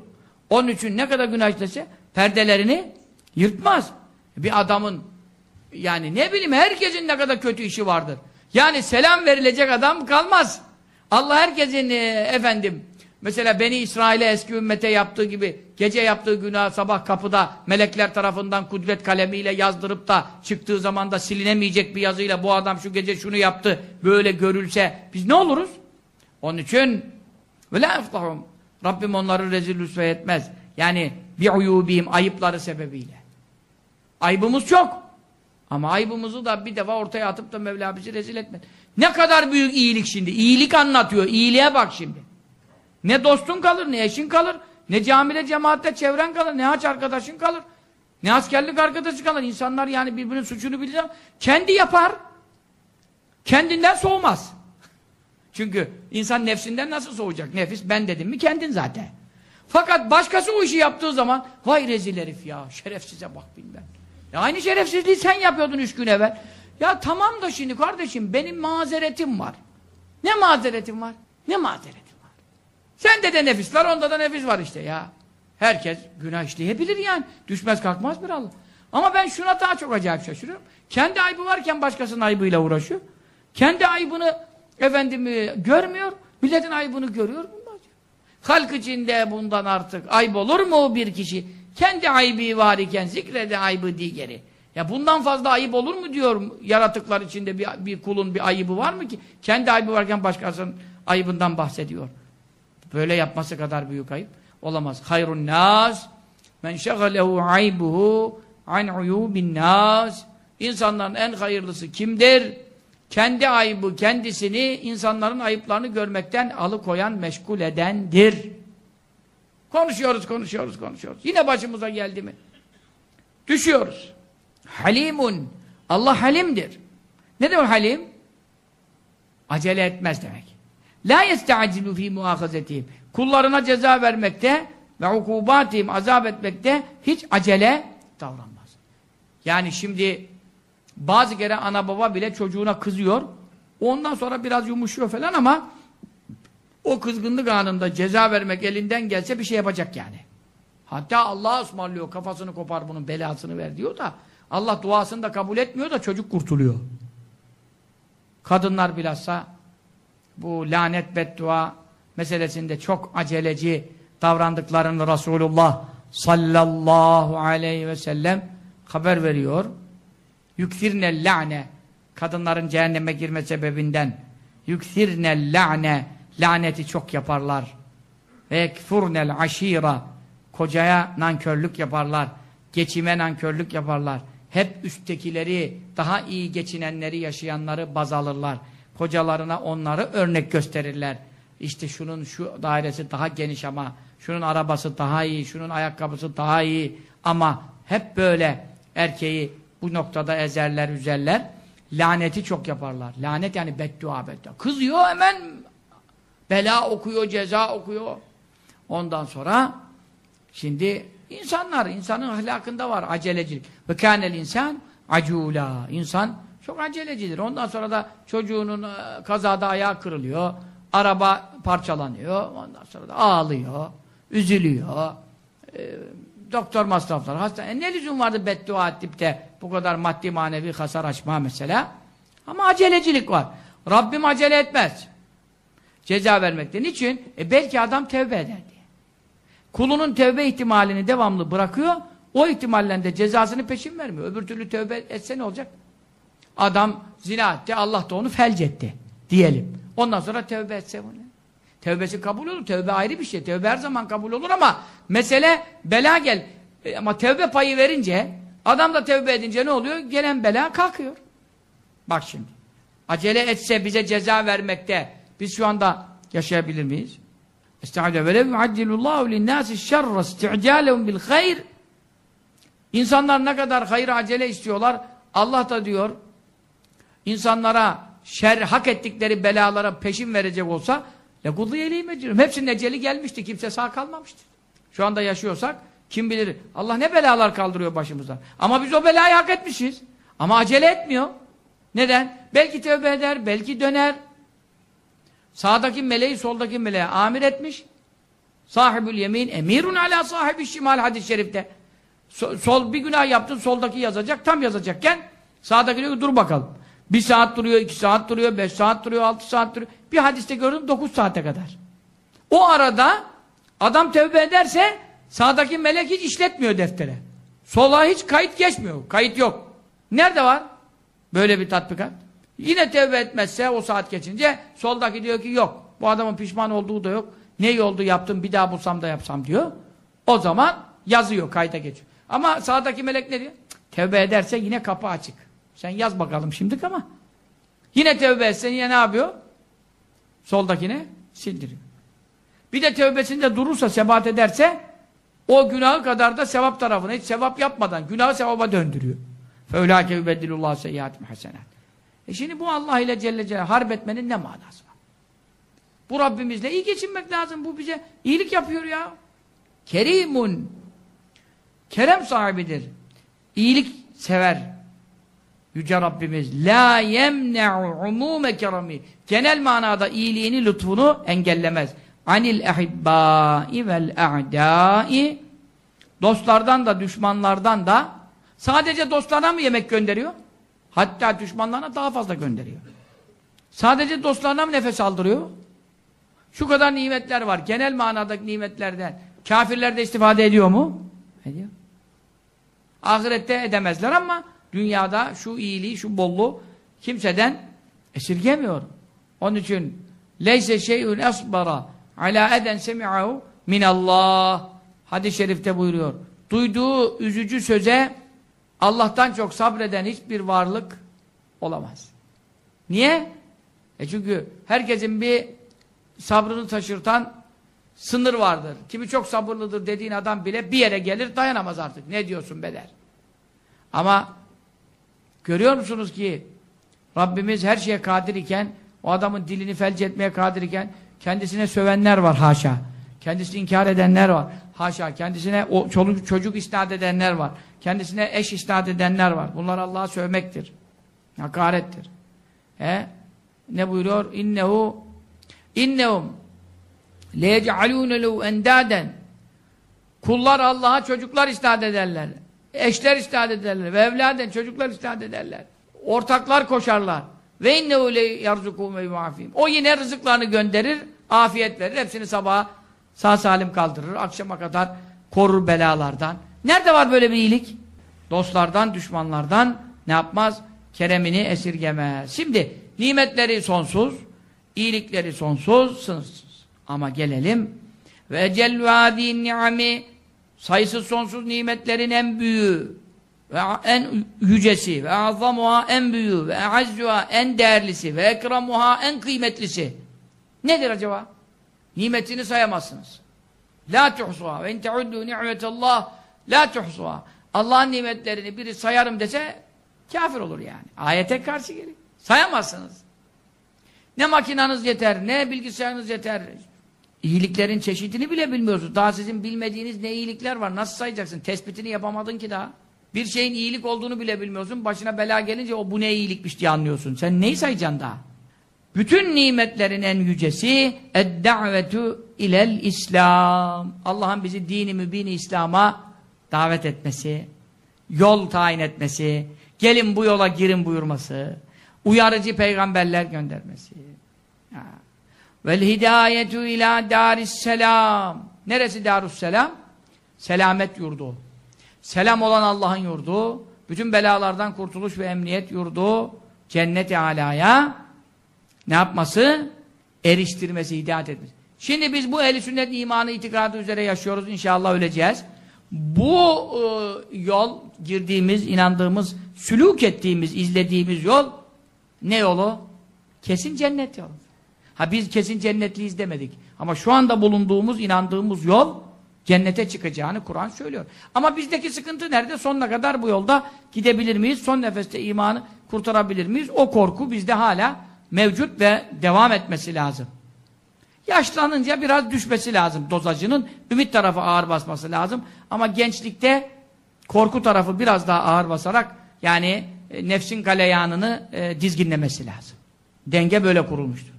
[SPEAKER 2] Onun için ne kadar günah işlese perdelerini yırtmaz. Bir adamın yani ne bileyim herkesin ne kadar kötü işi vardır. Yani selam verilecek adam kalmaz. Allah herkesin e, efendim mesela Beni İsrail'e eski ümmete yaptığı gibi gece yaptığı günah sabah kapıda melekler tarafından kudret kalemiyle yazdırıp da çıktığı zaman da silinemeyecek bir yazıyla bu adam şu gece şunu yaptı böyle görülse biz ne oluruz? Onun için Rabbim onları rezil rüsve etmez. Yani bir uyubihim ayıpları sebebiyle. Aybımız çok. Ama aybımızı da bir defa ortaya atıp da Mevla bizi rezil etmez. Ne kadar büyük iyilik şimdi. İyilik anlatıyor. İyiliğe bak şimdi. Ne dostun kalır, ne eşin kalır, ne camide, cemaatte çevren kalır, ne aç arkadaşın kalır, ne askerlik arkadaşı kalır. İnsanlar yani birbirinin suçunu bilir kendi yapar. Kendinden soğumaz. Çünkü insan nefsinden nasıl soğuyacak? Nefis ben dedim mi kendin zaten. Fakat başkası o işi yaptığı zaman vay rezil herif ya şerefsize bak bilmem. Ya aynı şerefsizliği sen yapıyordun üç gün evvel. Ya tamam da şimdi kardeşim benim mazeretim var. Ne mazeretim var? Ne mazeretim? Sende de nefis var onda da nefis var işte ya. Herkes günah işleyebilir yani. Düşmez kalkmaz bir Allah. Ama ben şuna daha çok acayip şaşırıyorum. Kendi ayıbı varken başkasının ayıbıyla uğraşıyor. Kendi ayıbını efendim görmüyor. Milletin ayıbını görüyor. Halk içinde bundan artık ayıp olur mu bir kişi? Kendi ayıbı var iken zikrede ayıbı digeri. Ya bundan fazla ayıp olur mu diyor yaratıklar içinde bir, bir kulun bir ayıbı var mı ki? Kendi ayıbı varken başkasının ayıbından bahsediyor. Böyle yapması kadar büyük ayıp olamaz. Hayrun nas men şegalehu aybuhu an uyubin nas İnsanların en hayırlısı kimdir? Kendi ayıbı kendisini insanların ayıplarını görmekten alıkoyan, meşgul edendir. Konuşuyoruz, konuşuyoruz, konuşuyoruz. Yine başımıza geldi mi? Düşüyoruz. Halimun. Allah halimdir. Ne demek halim? Acele etmez demek. La yesta'cilu fi muahazetihim. Kullarına ceza vermekte ve ukubatihim azap etmekte hiç acele davranmaz. Yani şimdi bazı kere ana baba bile çocuğuna kızıyor. Ondan sonra biraz yumuşuyor falan ama o kızgınlık anında ceza vermek elinden gelse bir şey yapacak yani. Hatta Allah ısmarlıyor kafasını kopar bunun belasını ver diyor da Allah duasını da kabul etmiyor da çocuk kurtuluyor. Kadınlar bilhassa bu lanet beddua meselesinde çok aceleci davrandıklarını Resulullah sallallahu aleyhi ve sellem haber veriyor. Yüksirne la'ne kadınların cehenneme girme sebebinden yüksirne la'ne laneti çok yaparlar. Ve ekfurnel aşira kocaya nankörlük yaparlar. Geçime nankörlük yaparlar. hep üsttekileri, daha iyi geçinenleri, yaşayanları baz alırlar. Kocalarına onları örnek gösterirler. İşte şunun şu dairesi daha geniş ama, şunun arabası daha iyi, şunun ayakkabısı daha iyi ama hep böyle erkeği bu noktada ezerler, üzerler. Laneti çok yaparlar. Lanet yani beddua beddua. Kızıyor hemen bela okuyor, ceza okuyor. Ondan sonra şimdi insanlar, insanın ahlakında var acelecilik. Ve kânel insan acula. İnsan çok acelecidir. Ondan sonra da çocuğunun e, kazada ayağı kırılıyor. Araba parçalanıyor. Ondan sonra da ağlıyor. Üzülüyor. E, doktor masrafları, hasta. E ne lüzum vardı beddua edip de bu kadar maddi manevi hasar açma mesela. Ama acelecilik var. Rabbim acele etmez. Ceza vermekte. Niçin? E belki adam tevbe eder diye. Kulunun tevbe ihtimalini devamlı bırakıyor. O ihtimallerinde de cezasını peşin vermiyor. Öbür türlü tevbe etse ne olacak? Adam zina etti, Allah da onu felç etti. Diyelim. Ondan sonra tevbe etse bunu. Tevbesi kabul olur. Tevbe ayrı bir şey. Tevbe her zaman kabul olur ama mesele bela gel. E, ama tevbe payı verince adam da tevbe edince ne oluyor? Gelen bela kalkıyor. Bak şimdi. Acele etse bize ceza vermekte biz şu anda yaşayabilir miyiz? Estaizu ve lev yuaccilullahu linnâsi şerre isti'câlehum bil hayr İnsanlar ne kadar hayır acele istiyorlar Allah da diyor insanlara şer hak ettikleri belalara peşin verecek olsa lekudiyeliyim ediyorum. Hepsinin eceli gelmişti. Kimse sağ kalmamıştı. Şu anda yaşıyorsak kim bilir Allah ne belalar kaldırıyor başımızdan. Ama biz o belayı hak etmişiz. Ama acele etmiyor. Neden? Belki tövbe eder, belki döner. Sağdaki meleği soldaki meleğe amir etmiş. Sahibül yemin emirun ala sahibi şimal hadis-i şerifte. Sol, sol bir günah yaptın soldaki yazacak tam yazacakken sağdaki diyor dur bakalım. Bir saat duruyor, iki saat duruyor, beş saat duruyor, altı saat duruyor. Bir hadiste gördüm dokuz saate kadar. O arada adam tevbe ederse sağdaki melek hiç işletmiyor deftere. Sola hiç kayıt geçmiyor. Kayıt yok. Nerede var? Böyle bir tatbikat. Yine tevbe etmezse o saat geçince soldaki diyor ki yok. Bu adamın pişman olduğu da yok. Ne iyi oldu yaptım bir daha bulsam da yapsam diyor. O zaman yazıyor kayda geçiyor. Ama sağdaki melek ne diyor? Tevbe ederse yine kapı açık. Sen yaz bakalım şimdik ama. Yine tevbe etse yine ne yapıyor? Soldakine sildiriyor. Bir de tevbesinde durursa, sebat ederse o günahı kadar da sevap tarafına hiç sevap yapmadan günahı sevaba döndürüyor. فَاُولَٰكَ يُبَدِّلُ اللّٰهُ سَيِّاتِمْ حَسَنَاتٍ E şimdi bu Allah ile Celle Celle harp etmenin ne manası var? Bu Rabbimizle iyi geçinmek lazım. Bu bize iyilik yapıyor ya. Kerimun. Kerem sahibidir. İyilik sever. Yüce Rabbimiz la yemne'u umume kerami genel manada iyiliğini, lütfunu engellemez. Anil ehibbai vel a'dai dostlardan da düşmanlardan da sadece dostlarına mı yemek gönderiyor? Hatta düşmanlarına daha fazla gönderiyor. Sadece dostlarına mı nefes aldırıyor? Şu kadar nimetler var. Genel manadaki nimetlerden kafirler de istifade ediyor mu? Ediyor. Ahirette edemezler ama dünyada şu iyiliği, şu bolluğu kimseden esirgemiyor. Onun için leyse şey'un asbara ala eden semi'ahu minallah hadis-i şerifte buyuruyor. Duyduğu üzücü söze Allah'tan çok sabreden hiçbir varlık olamaz. Niye? E çünkü herkesin bir sabrını taşırtan sınır vardır. Kimi çok sabırlıdır dediğin adam bile bir yere gelir dayanamaz artık. Ne diyorsun be der. Ama görüyor musunuz ki Rabbimiz her şeye kadir iken o adamın dilini felç etmeye kadir iken kendisine sövenler var haşa. Kendisini inkar edenler var. Haşa. Kendisine o çoluk çocuk isnat edenler var. Kendisine eş isnat edenler var. Bunlar Allah'a sövmektir. Hakarettir. He? Ne buyuruyor? İnnehu innehum leyec'alûne lehu endâden Kullar Allah'a çocuklar isnat ederler. Eşler isnat ederler. Ve evladen çocuklar isnat ederler. Ortaklar koşarlar. Ve innehu le yarzukum ve yuafim. O yine rızıklarını gönderir, afiyet verir. Hepsini sabaha sağ salim kaldırır. Akşama kadar korur belalardan. Nerede var böyle bir iyilik? Dostlardan, düşmanlardan ne yapmaz? Keremini esirgemez. Şimdi nimetleri sonsuz, iyilikleri sonsuz, sınırsız. Ama gelelim ve celvâdîn ni'ami sayısız sonsuz nimetlerin en büyüğü ve en yücesi ve azamuha en büyüğü ve eazzuha en değerlisi ve ekramuha en kıymetlisi. Nedir acaba? Nimetini sayamazsınız. La tuhsuha ve in teuddu ni'metallah la tuhsuha. Allah'ın nimetlerini biri sayarım dese kafir olur yani. Ayete karşı gelir. Sayamazsınız. Ne makinanız yeter, ne bilgisayarınız yeter. İyiliklerin çeşidini bile bilmiyorsunuz. Daha sizin bilmediğiniz ne iyilikler var. Nasıl sayacaksın? Tespitini yapamadın ki daha. Bir şeyin iyilik olduğunu bile bilmiyorsun. Başına bela gelince o bu ne iyilikmiş diye anlıyorsun. Sen neyi sayacaksın daha? Bütün nimetlerin en yücesi ed-da'vetu ilel İslam. Allah'ın bizi dini mübini İslam'a davet etmesi, yol tayin etmesi, gelin bu yola girin buyurması, uyarıcı peygamberler göndermesi. Vel hidayetu ila darisselam. Neresi darusselam? Selamet yurdu. Selam olan Allah'ın yurdu, bütün belalardan kurtuluş ve emniyet yurdu, cennet-i alaya ne yapması? Eriştirmesi, hidayet etmesi. Şimdi biz bu ehl sünnet imanı itikadı üzere yaşıyoruz. İnşallah öleceğiz. Bu e, yol, girdiğimiz, inandığımız, sülük ettiğimiz, izlediğimiz yol ne yolu? Kesin cennet yolu. Ha biz kesin cennetliyiz demedik. Ama şu anda bulunduğumuz, inandığımız yol cennete çıkacağını Kur'an söylüyor. Ama bizdeki sıkıntı nerede? Sonuna kadar bu yolda gidebilir miyiz? Son nefeste imanı kurtarabilir miyiz? O korku bizde hala mevcut ve devam etmesi lazım. Yaşlanınca biraz düşmesi lazım dozajının. Ümit tarafı ağır basması lazım. Ama gençlikte korku tarafı biraz daha ağır basarak yani e, nefsin galeyanını e, dizginlemesi lazım. Denge böyle kurulmuştur.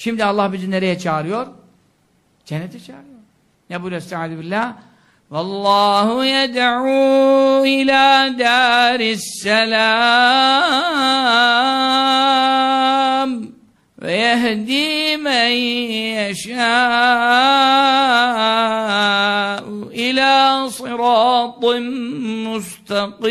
[SPEAKER 2] Şimdi Allah bizi nereye çağırıyor? Cennete çağırıyor. Ne buyuruyor? Estaizu billah. Vallahu yed'u ila darisselam ve yehdi men yeşâ'u ila sıratın mustakim.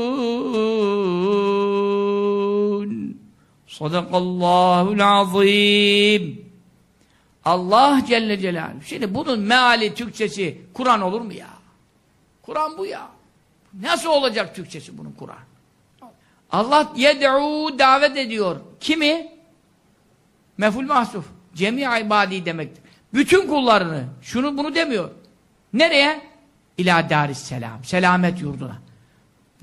[SPEAKER 2] Sadakallahu'l-azim. Allah Celle Celaluhu. Şimdi bunun meali Türkçesi Kur'an olur mu ya? Kur'an bu ya. Nasıl olacak Türkçesi bunun Kur'an? Allah yed'u davet ediyor. Kimi? Meful mahsuf. Cemi ibadi demektir. Bütün kullarını. Şunu bunu demiyor. Nereye? İlâ daris selam. Selamet yurduna.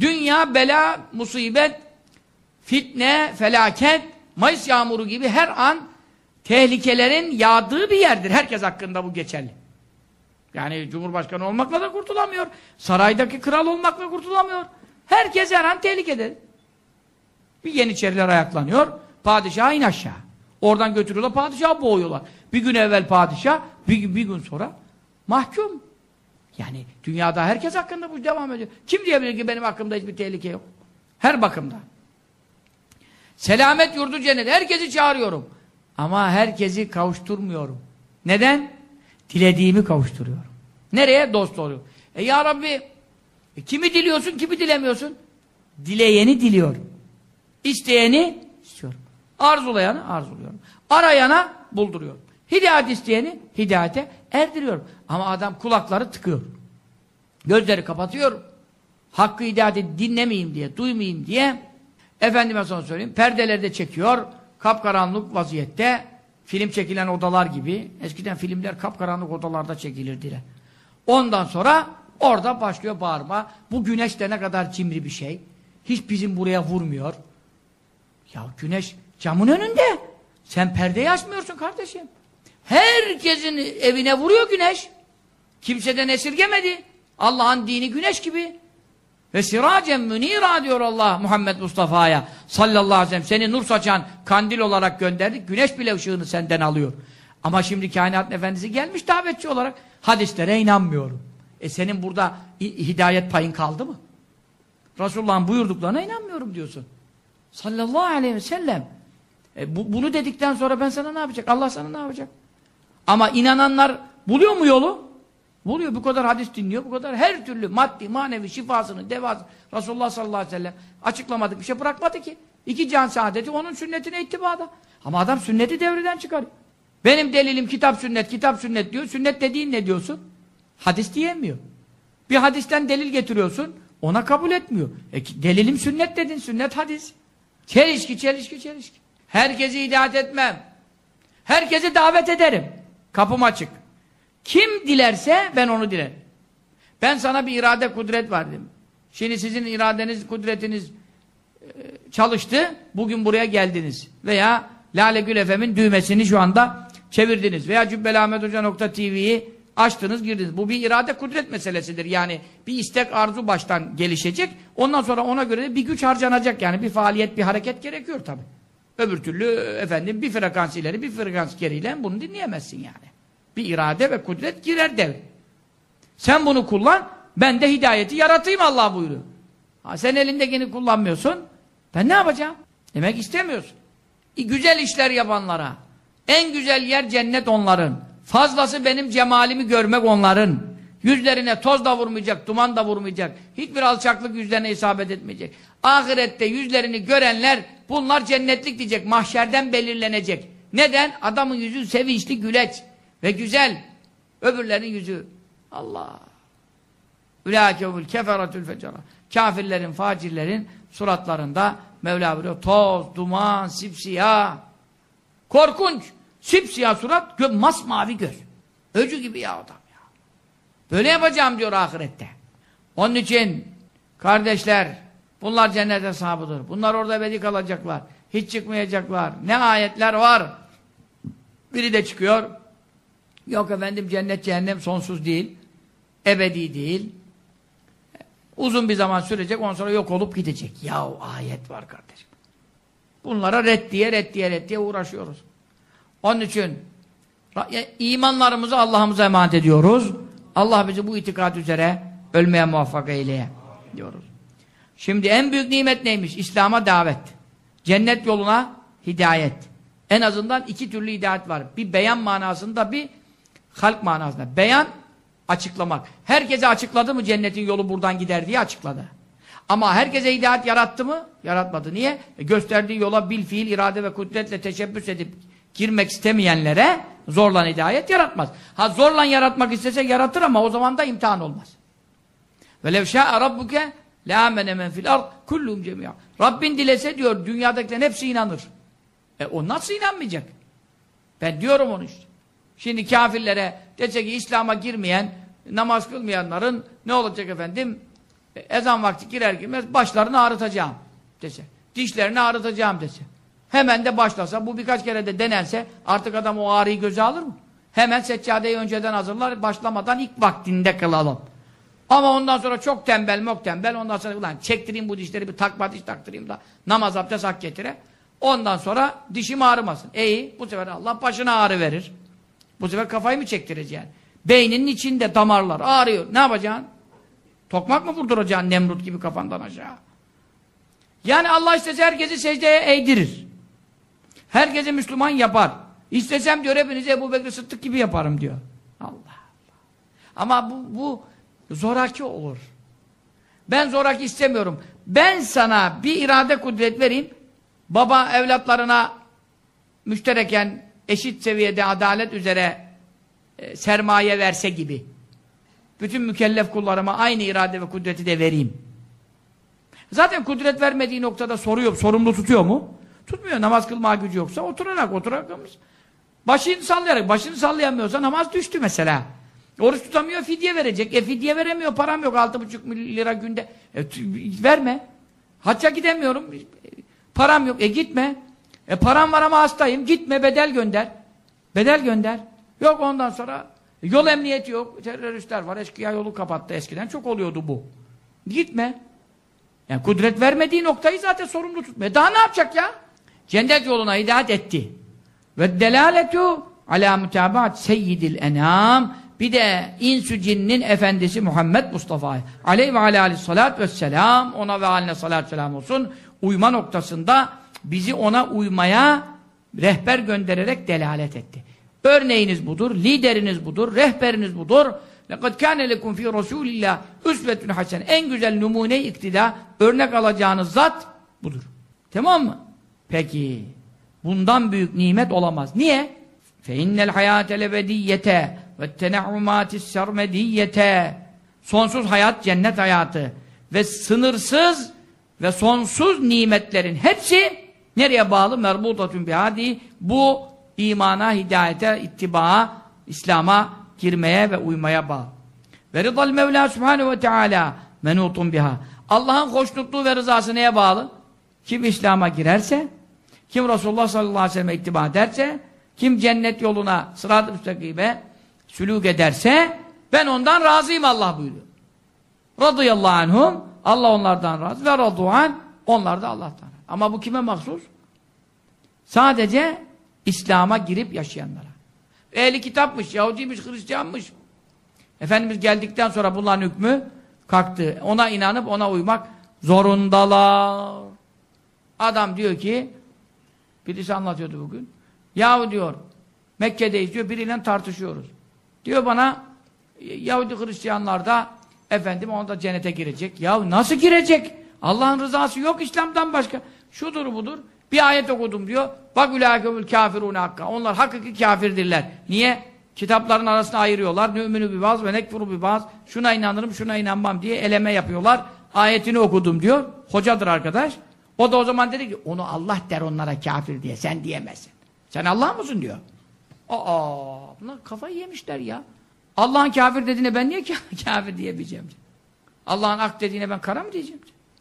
[SPEAKER 2] Dünya, bela, musibet, fitne, felaket, Mayıs yağmuru gibi her an tehlikelerin yağdığı bir yerdir. Herkes hakkında bu geçerli. Yani Cumhurbaşkanı olmakla da kurtulamıyor. Saraydaki kral olmakla kurtulamıyor. Herkes her an tehlikede. Bir yeniçeriler ayaklanıyor. Padişah in aşağı. Oradan götürüyorlar. Padişahı boğuyorlar. Bir gün evvel padişah, bir, bir gün sonra mahkum. Yani dünyada herkes hakkında bu devam ediyor. Kim diyebilir ki benim hakkımda hiçbir tehlike yok? Her bakımdan. Selamet yurdu cennet. Herkesi çağırıyorum. Ama herkesi kavuşturmuyorum. Neden? Dilediğimi kavuşturuyorum. Nereye? Dost oluyor. E ya Rabbi e, kimi diliyorsun, kimi dilemiyorsun? Dileyeni diliyorum. İsteyeni istiyorum. Arzulayanı arzuluyorum. Arayana bulduruyorum. Hidayet isteyeni hidayete erdiriyorum. Ama adam kulakları tıkıyor. Gözleri kapatıyor. Hakkı hidayeti dinlemeyeyim diye, duymayayım diye efendime son söyleyeyim, perdeleri de çekiyor kapkaranlık vaziyette film çekilen odalar gibi eskiden filmler kapkaranlık odalarda çekilirdi. Ondan sonra orada başlıyor bağırma. Bu güneş de ne kadar cimri bir şey. Hiç bizim buraya vurmuyor. Ya güneş camın önünde. Sen perdeyi açmıyorsun kardeşim. Herkesin evine vuruyor güneş. Kimseden esirgemedi. Allah'ın dini güneş gibi. Ve siracen münira diyor Allah Muhammed Mustafa'ya sallallahu aleyhi ve sellem. Seni nur saçan kandil olarak gönderdik. Güneş bile ışığını senden alıyor. Ama şimdi kainat efendisi gelmiş davetçi olarak. Hadislere inanmıyorum. E senin burada hidayet payın kaldı mı? Resulullah'ın buyurduklarına inanmıyorum diyorsun. Sallallahu aleyhi ve sellem. E, bu, bunu dedikten sonra ben sana ne yapacak? Allah sana ne yapacak? Ama inananlar buluyor mu yolu? Buluyor. Bu kadar hadis dinliyor. Bu kadar her türlü maddi, manevi, şifasını, devasını Resulullah sallallahu aleyhi ve sellem açıklamadık bir şey bırakmadı ki. İki can saadeti onun sünnetine ittibada. Ama adam sünneti devreden çıkarıyor. Benim delilim kitap sünnet, kitap sünnet diyor. Sünnet dediğin ne diyorsun? Hadis diyemiyor. Bir hadisten delil getiriyorsun, ona kabul etmiyor. E, delilim sünnet dedin, sünnet hadis. Çelişki, çelişki, çelişki. Herkesi hidayet etmem. Herkesi davet ederim. Kapım açık. Kim dilerse ben onu dilerim. Ben sana bir irade kudret verdim. Şimdi sizin iradeniz, kudretiniz e, çalıştı. Bugün buraya geldiniz. Veya Lale Gül FM'in düğmesini şu anda çevirdiniz. Veya cübbelahmethoca.tv'yi açtınız, girdiniz. Bu bir irade kudret meselesidir. Yani bir istek, arzu baştan gelişecek. Ondan sonra ona göre de bir güç harcanacak. Yani bir faaliyet, bir hareket gerekiyor tabi. Öbür türlü efendim bir frekans ileri, bir frekans geriyle bunu dinleyemezsin yani. Bir irade ve kudret girer dev. Sen bunu kullan, ben de hidayeti yaratayım Allah buyuruyor. Ha, sen elindekini kullanmıyorsun, ben ne yapacağım? Demek istemiyorsun. E, güzel işler yapanlara, en güzel yer cennet onların. Fazlası benim cemalimi görmek onların. Yüzlerine toz da vurmayacak, duman da vurmayacak. Hiçbir alçaklık yüzlerine isabet etmeyecek. Ahirette yüzlerini görenler, bunlar cennetlik diyecek, mahşerden belirlenecek. Neden? Adamın yüzü sevinçli, güleç ve güzel. Öbürlerinin yüzü Allah. Ülâkevül keferatül fecera. Kafirlerin, facirlerin suratlarında Mevla buyuruyor. Toz, duman, sipsiyah. Korkunç. Sipsiyah surat, gö masmavi göz. Öcü gibi ya adam ya. Böyle yapacağım diyor ahirette. Onun için kardeşler bunlar cennet hesabıdır. Bunlar orada ebedi kalacaklar. Hiç çıkmayacaklar. Ne ayetler var. Biri de çıkıyor. Yok efendim cennet cehennem sonsuz değil. Ebedi değil. Uzun bir zaman sürecek ondan sonra yok olup gidecek. Yahu ayet var kardeşim. Bunlara reddiye reddiye reddiye uğraşıyoruz. Onun için imanlarımızı Allah'ımıza emanet ediyoruz. Allah bizi bu itikad üzere ölmeye muvaffak eyleye diyoruz. Şimdi en büyük nimet neymiş? İslam'a davet. Cennet yoluna hidayet. En azından iki türlü hidayet var. Bir beyan manasında bir halk manasında. Beyan açıklamak. Herkese açıkladı mı cennetin yolu buradan gider diye açıkladı. Ama herkese hidayet yarattı mı? Yaratmadı. Niye? E gösterdiği yola bil fiil, irade ve kudretle teşebbüs edip girmek istemeyenlere zorla hidayet yaratmaz. Ha zorla yaratmak istese yaratır ama o zaman da imtihan olmaz. Ve lev şâ'e rabbuke leâmene men fil ard kullum cemî'a. Rabbin dilese diyor dünyadakilerin hepsi inanır. E o nasıl inanmayacak? Ben diyorum onu işte. Şimdi kafirlere dese ki İslam'a girmeyen, namaz kılmayanların ne olacak efendim? E, ezan vakti girer girmez başlarını ağrıtacağım dese. Dişlerini ağrıtacağım dese. Hemen de başlasa, bu birkaç kere de denense artık adam o ağrıyı göze alır mı? Hemen seccadeyi önceden hazırlar, başlamadan ilk vaktinde kılalım. Ama ondan sonra çok tembel mok tembel, ondan sonra ulan çektireyim bu dişleri bir takma diş taktırayım da namaz abdest hak getire. Ondan sonra dişim ağrımasın. İyi, bu sefer Allah başına ağrı verir. Bu sefer kafayı mı çektireceksin? Beyninin içinde damarlar ağrıyor. Ne yapacaksın? Tokmak mı vurduracaksın Nemrut gibi kafandan aşağı? Yani Allah istese herkesi secdeye eğdirir. Herkesi Müslüman yapar. İstesem diyor hepinizi Ebu Bekir Sıddık gibi yaparım diyor. Allah Allah. Ama bu, bu zoraki olur. Ben zoraki istemiyorum. Ben sana bir irade kudret vereyim. Baba evlatlarına müştereken eşit seviyede adalet üzere e, sermaye verse gibi. Bütün mükellef kullarıma aynı irade ve kudreti de vereyim. Zaten kudret vermediği noktada soruyor, sorumlu tutuyor mu? Tutmuyor. Namaz kılma gücü yoksa oturarak oturarak başını sallayarak başını sallayamıyorsa namaz düştü mesela. Oruç tutamıyor fidye verecek. E fidye veremiyor param yok altı buçuk lira günde. E, verme. Hacca gidemiyorum. Param yok. E gitme. E param var ama hastayım. Gitme bedel gönder. Bedel gönder. Yok ondan sonra yol emniyeti yok. Teröristler var. Eskiya yolu kapattı eskiden. Çok oluyordu bu. Gitme. Yani kudret vermediği noktayı zaten sorumlu tutmuyor. Daha ne yapacak ya? Cennet yoluna hidayet etti. Ve delaletu ala mutabaat seyyidil enam bir de insü cinnin efendisi Muhammed Mustafa'ya aleyhi ve aleyhissalatü vesselam ona ve haline salatü selam olsun uyma noktasında bizi ona uymaya rehber göndererek delalet etti. Örneğiniz budur, lideriniz budur, rehberiniz budur. لَقَدْ كَانَ لَكُمْ ف۪ي رَسُولِ اللّٰهِ üsvetün hasen. En güzel numune iktida, örnek alacağınız zat budur. Tamam mı? Peki, bundan büyük nimet olamaz. Niye? فَاِنَّ الْحَيَاتَ لَبَدِيَّةَ وَالتَّنَعُمَاتِ السَّرْمَدِيَّةَ Sonsuz hayat cennet hayatı ve sınırsız ve sonsuz nimetlerin hepsi nereye bağlı? Merbutatun bihadi bu imana, hidayete, ittibaa, İslam'a girmeye ve uymaya bağlı. Ve rıdal Mevla Subhanahu ve Teala menutun biha. Allah'ın hoşnutluğu ve rızası neye bağlı? Kim İslam'a girerse, kim Resulullah sallallahu aleyhi ve sellem ittiba ederse, kim cennet yoluna, sırat-ı müstakime sülûk ederse, ben ondan razıyım Allah buyuruyor. Radıyallahu anhum, Allah onlardan razı ve radu'an, onlar da Allah'tan. Ama bu kime mahsus? Sadece İslam'a girip yaşayanlara. Ehli kitapmış, Yahudiymiş, Hristiyanmış. Efendimiz geldikten sonra bunların hükmü kalktı. Ona inanıp ona uymak zorundalar. Adam diyor ki, birisi anlatıyordu bugün. Yahu diyor, Mekke'deyiz diyor, biriyle tartışıyoruz. Diyor bana, Yahudi Hristiyanlar da efendim onda cennete girecek. Ya nasıl girecek? Allah'ın rızası yok İslam'dan başka. Şudur budur. Bir ayet okudum diyor. Bak ülâkevül kâfirûne hakka. Onlar hakiki kafirdirler. Niye? Kitapların arasında ayırıyorlar. Nü'münü bir baz ve nekfuru bir baz. Şuna inanırım, şuna inanmam diye eleme yapıyorlar. Ayetini okudum diyor. Hocadır arkadaş. O da o zaman dedi ki onu Allah der onlara kafir diye. Sen diyemezsin. Sen Allah mısın diyor. Aa, bunlar kafayı yemişler ya. Allah'ın kafir dediğine ben niye kafir diyebileceğim? Allah'ın ak dediğine ben kara mı diyeceğim?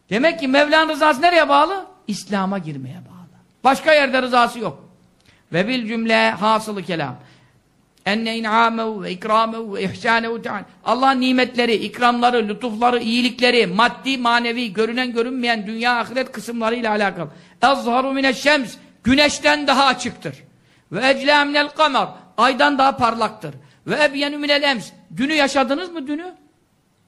[SPEAKER 2] Demek ki Mevla'nın rızası nereye bağlı? İslam'a girmeye bağlı. Başka yerde rızası yok. Ve bil cümle hasılı kelam. Enne in'amehu ve ikramehu ve ihsanehu teala. Allah'ın nimetleri, ikramları, lütufları, iyilikleri, maddi, manevi, görünen görünmeyen dünya ahiret kısımlarıyla alakalı. Ezharu mineşşems. Güneşten daha açıktır. Ve eclâ minel kamer. Aydan daha parlaktır. Ve ebyenü minel ems. Dünü yaşadınız mı dünü?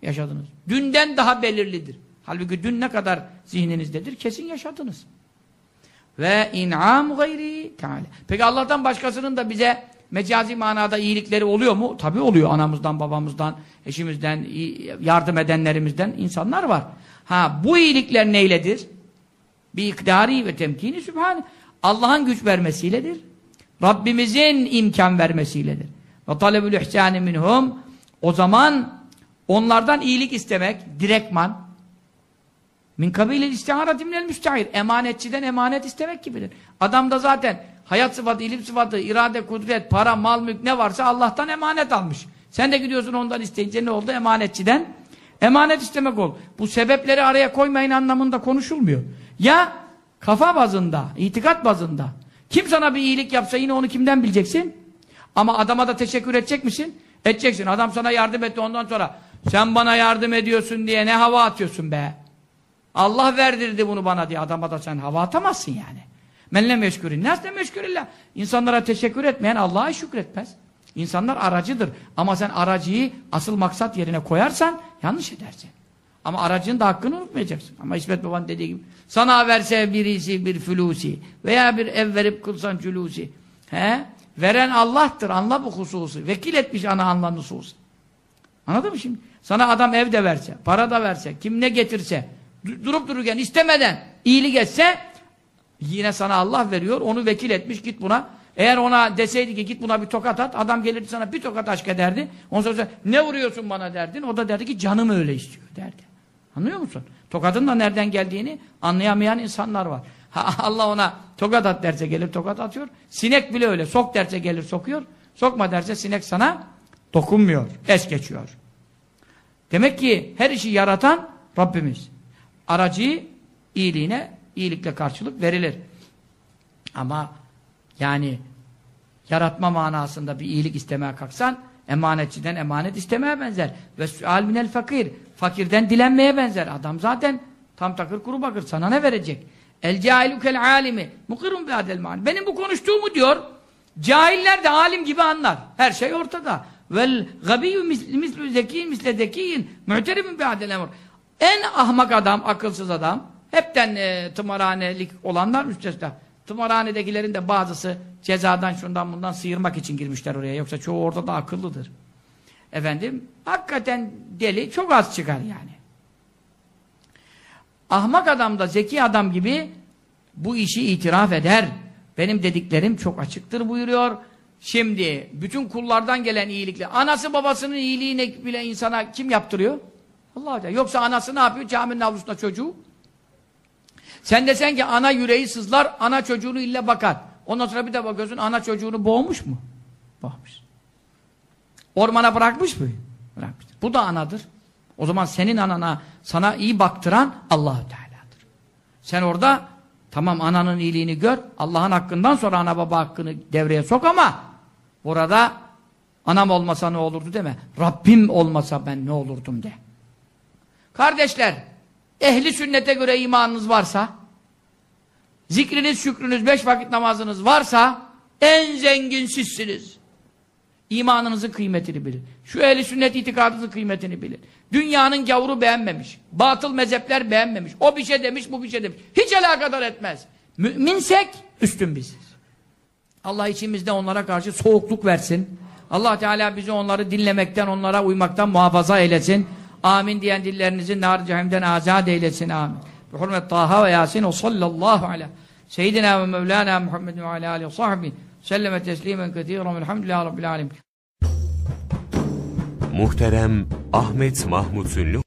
[SPEAKER 2] Yaşadınız. Dünden daha belirlidir. Halbuki dün ne kadar zihninizdedir? Kesin yaşadınız. Ve in'am gayri teala. Peki Allah'tan başkasının da bize mecazi manada iyilikleri oluyor mu? Tabii oluyor. Anamızdan, babamızdan, eşimizden, yardım edenlerimizden insanlar var. Ha bu iyilikler neyledir? Bir ikdari ve temkini sübhane. Allah'ın güç vermesiyledir. Rabbimizin imkan vermesiyledir. Ve talebül ihsâni minhum o zaman onlardan iyilik istemek direktman min kabilel istiharati minel müstahir emanetçiden emanet istemek gibidir. Adamda zaten hayat sıfatı, ilim sıfatı, irade, kudret, para, mal, mülk ne varsa Allah'tan emanet almış. Sen de gidiyorsun ondan isteyince ne oldu? Emanetçiden emanet istemek oldu. Bu sebepleri araya koymayın anlamında konuşulmuyor. Ya kafa bazında, itikat bazında kim sana bir iyilik yapsa yine onu kimden bileceksin? Ama adama da teşekkür edecek misin? Edeceksin. Adam sana yardım etti ondan sonra sen bana yardım ediyorsun diye ne hava atıyorsun be? Allah verdirdi bunu bana diye adama da sen hava atamazsın yani. Menle meşgurün. Nesle meşgurillah. İnsanlara teşekkür etmeyen Allah'a şükretmez. İnsanlar aracıdır. Ama sen aracıyı asıl maksat yerine koyarsan yanlış edersin. Ama aracın da hakkını unutmayacaksın. Ama İsmet Baba'nın dediği gibi sana verse birisi bir fulusi veya bir ev verip kılsan culusi. He? Veren Allah'tır. Anla bu hususu. Vekil etmiş ana anla nususu. Anladın mı şimdi? Sana adam ev de verse, para da verse, kim ne getirse, durup dururken istemeden iyilik etse yine sana Allah veriyor. Onu vekil etmiş. Git buna. Eğer ona deseydi ki git buna bir tokat at. Adam gelirdi sana bir tokat aşk ederdi. Ondan sonra ne vuruyorsun bana derdin. O da derdi ki canım öyle istiyor derdi. Anlıyor musun? Tokatın da nereden geldiğini anlayamayan insanlar var. Ha, Allah ona tokat at derse gelir tokat atıyor. Sinek bile öyle. Sok derse gelir sokuyor. Sokma derse sinek sana dokunmuyor. Es geçiyor. Demek ki her işi yaratan Rabbimiz. Aracı iyiliğine iyilikle karşılık verilir. Ama yani yaratma manasında bir iyilik istemeye kalksan emanetçiden emanet istemeye benzer. Ve sual minel fakir. Fakirden dilenmeye benzer. Adam zaten tam takır kuru bakır. Sana ne verecek? El cahilukel alimi. Mukirun bi adel mani. Benim bu konuştuğumu diyor. Cahiller de alim gibi anlar. Her şey ortada. vel gabiyyü mis- mislu zekiyin misle zekiyin mu'terimin bi'adel emr. En ahmak adam, akılsız adam, hepten e, tımarhanelik olanlar müstesna. Tımarhanedekilerin de bazısı cezadan şundan bundan sıyırmak için girmişler oraya. Yoksa çoğu orada da akıllıdır. Efendim, hakikaten deli çok az çıkar yani. Ahmak adam da zeki adam gibi bu işi itiraf eder. Benim dediklerim çok açıktır buyuruyor. Şimdi bütün kullardan gelen iyilikle anası babasının iyiliğini bile insana kim yaptırıyor? Allah Teala. Yoksa anası ne yapıyor? Caminin avlusunda çocuğu. Sen desen ki ana yüreği sızlar, ana çocuğunu ille bakar. Ondan sonra bir de bakıyorsun ana çocuğunu boğmuş mu? Boğmuş. Ormana bırakmış mı? Bırakmış. Bu da anadır. O zaman senin anana sana iyi baktıran Allahü Teala'dır. Sen orada tamam ananın iyiliğini gör. Allah'ın hakkından sonra ana baba hakkını devreye sok ama burada anam olmasa ne olurdu deme. Rabbim olmasa ben ne olurdum de. Kardeşler, ehli sünnete göre imanınız varsa, zikriniz, şükrünüz, beş vakit namazınız varsa, en zengin sizsiniz. İmanınızın kıymetini bilin. Şu ehli sünnet itikadınızın kıymetini bilin. Dünyanın gavuru beğenmemiş. Batıl mezhepler beğenmemiş. O bir şey demiş, bu bir şey demiş. Hiç alakadar etmez. Müminsek üstün biziz. Allah içimizde onlara karşı soğukluk versin. Allah Teala bizi onları dinlemekten, onlara uymaktan muhafaza eylesin. Amin diyen dillerinizi nar cehennemden azat eylesin. Amin. Bi hurmet Taha ve Yasin o sallallahu ala seyyidina ve mevlana Muhammed ve ala alihi ve sahbihi selleme teslimen ketiren velhamdülillahi rabbil alemin.
[SPEAKER 1] Muhterem Ahmet Mahmut Ünlü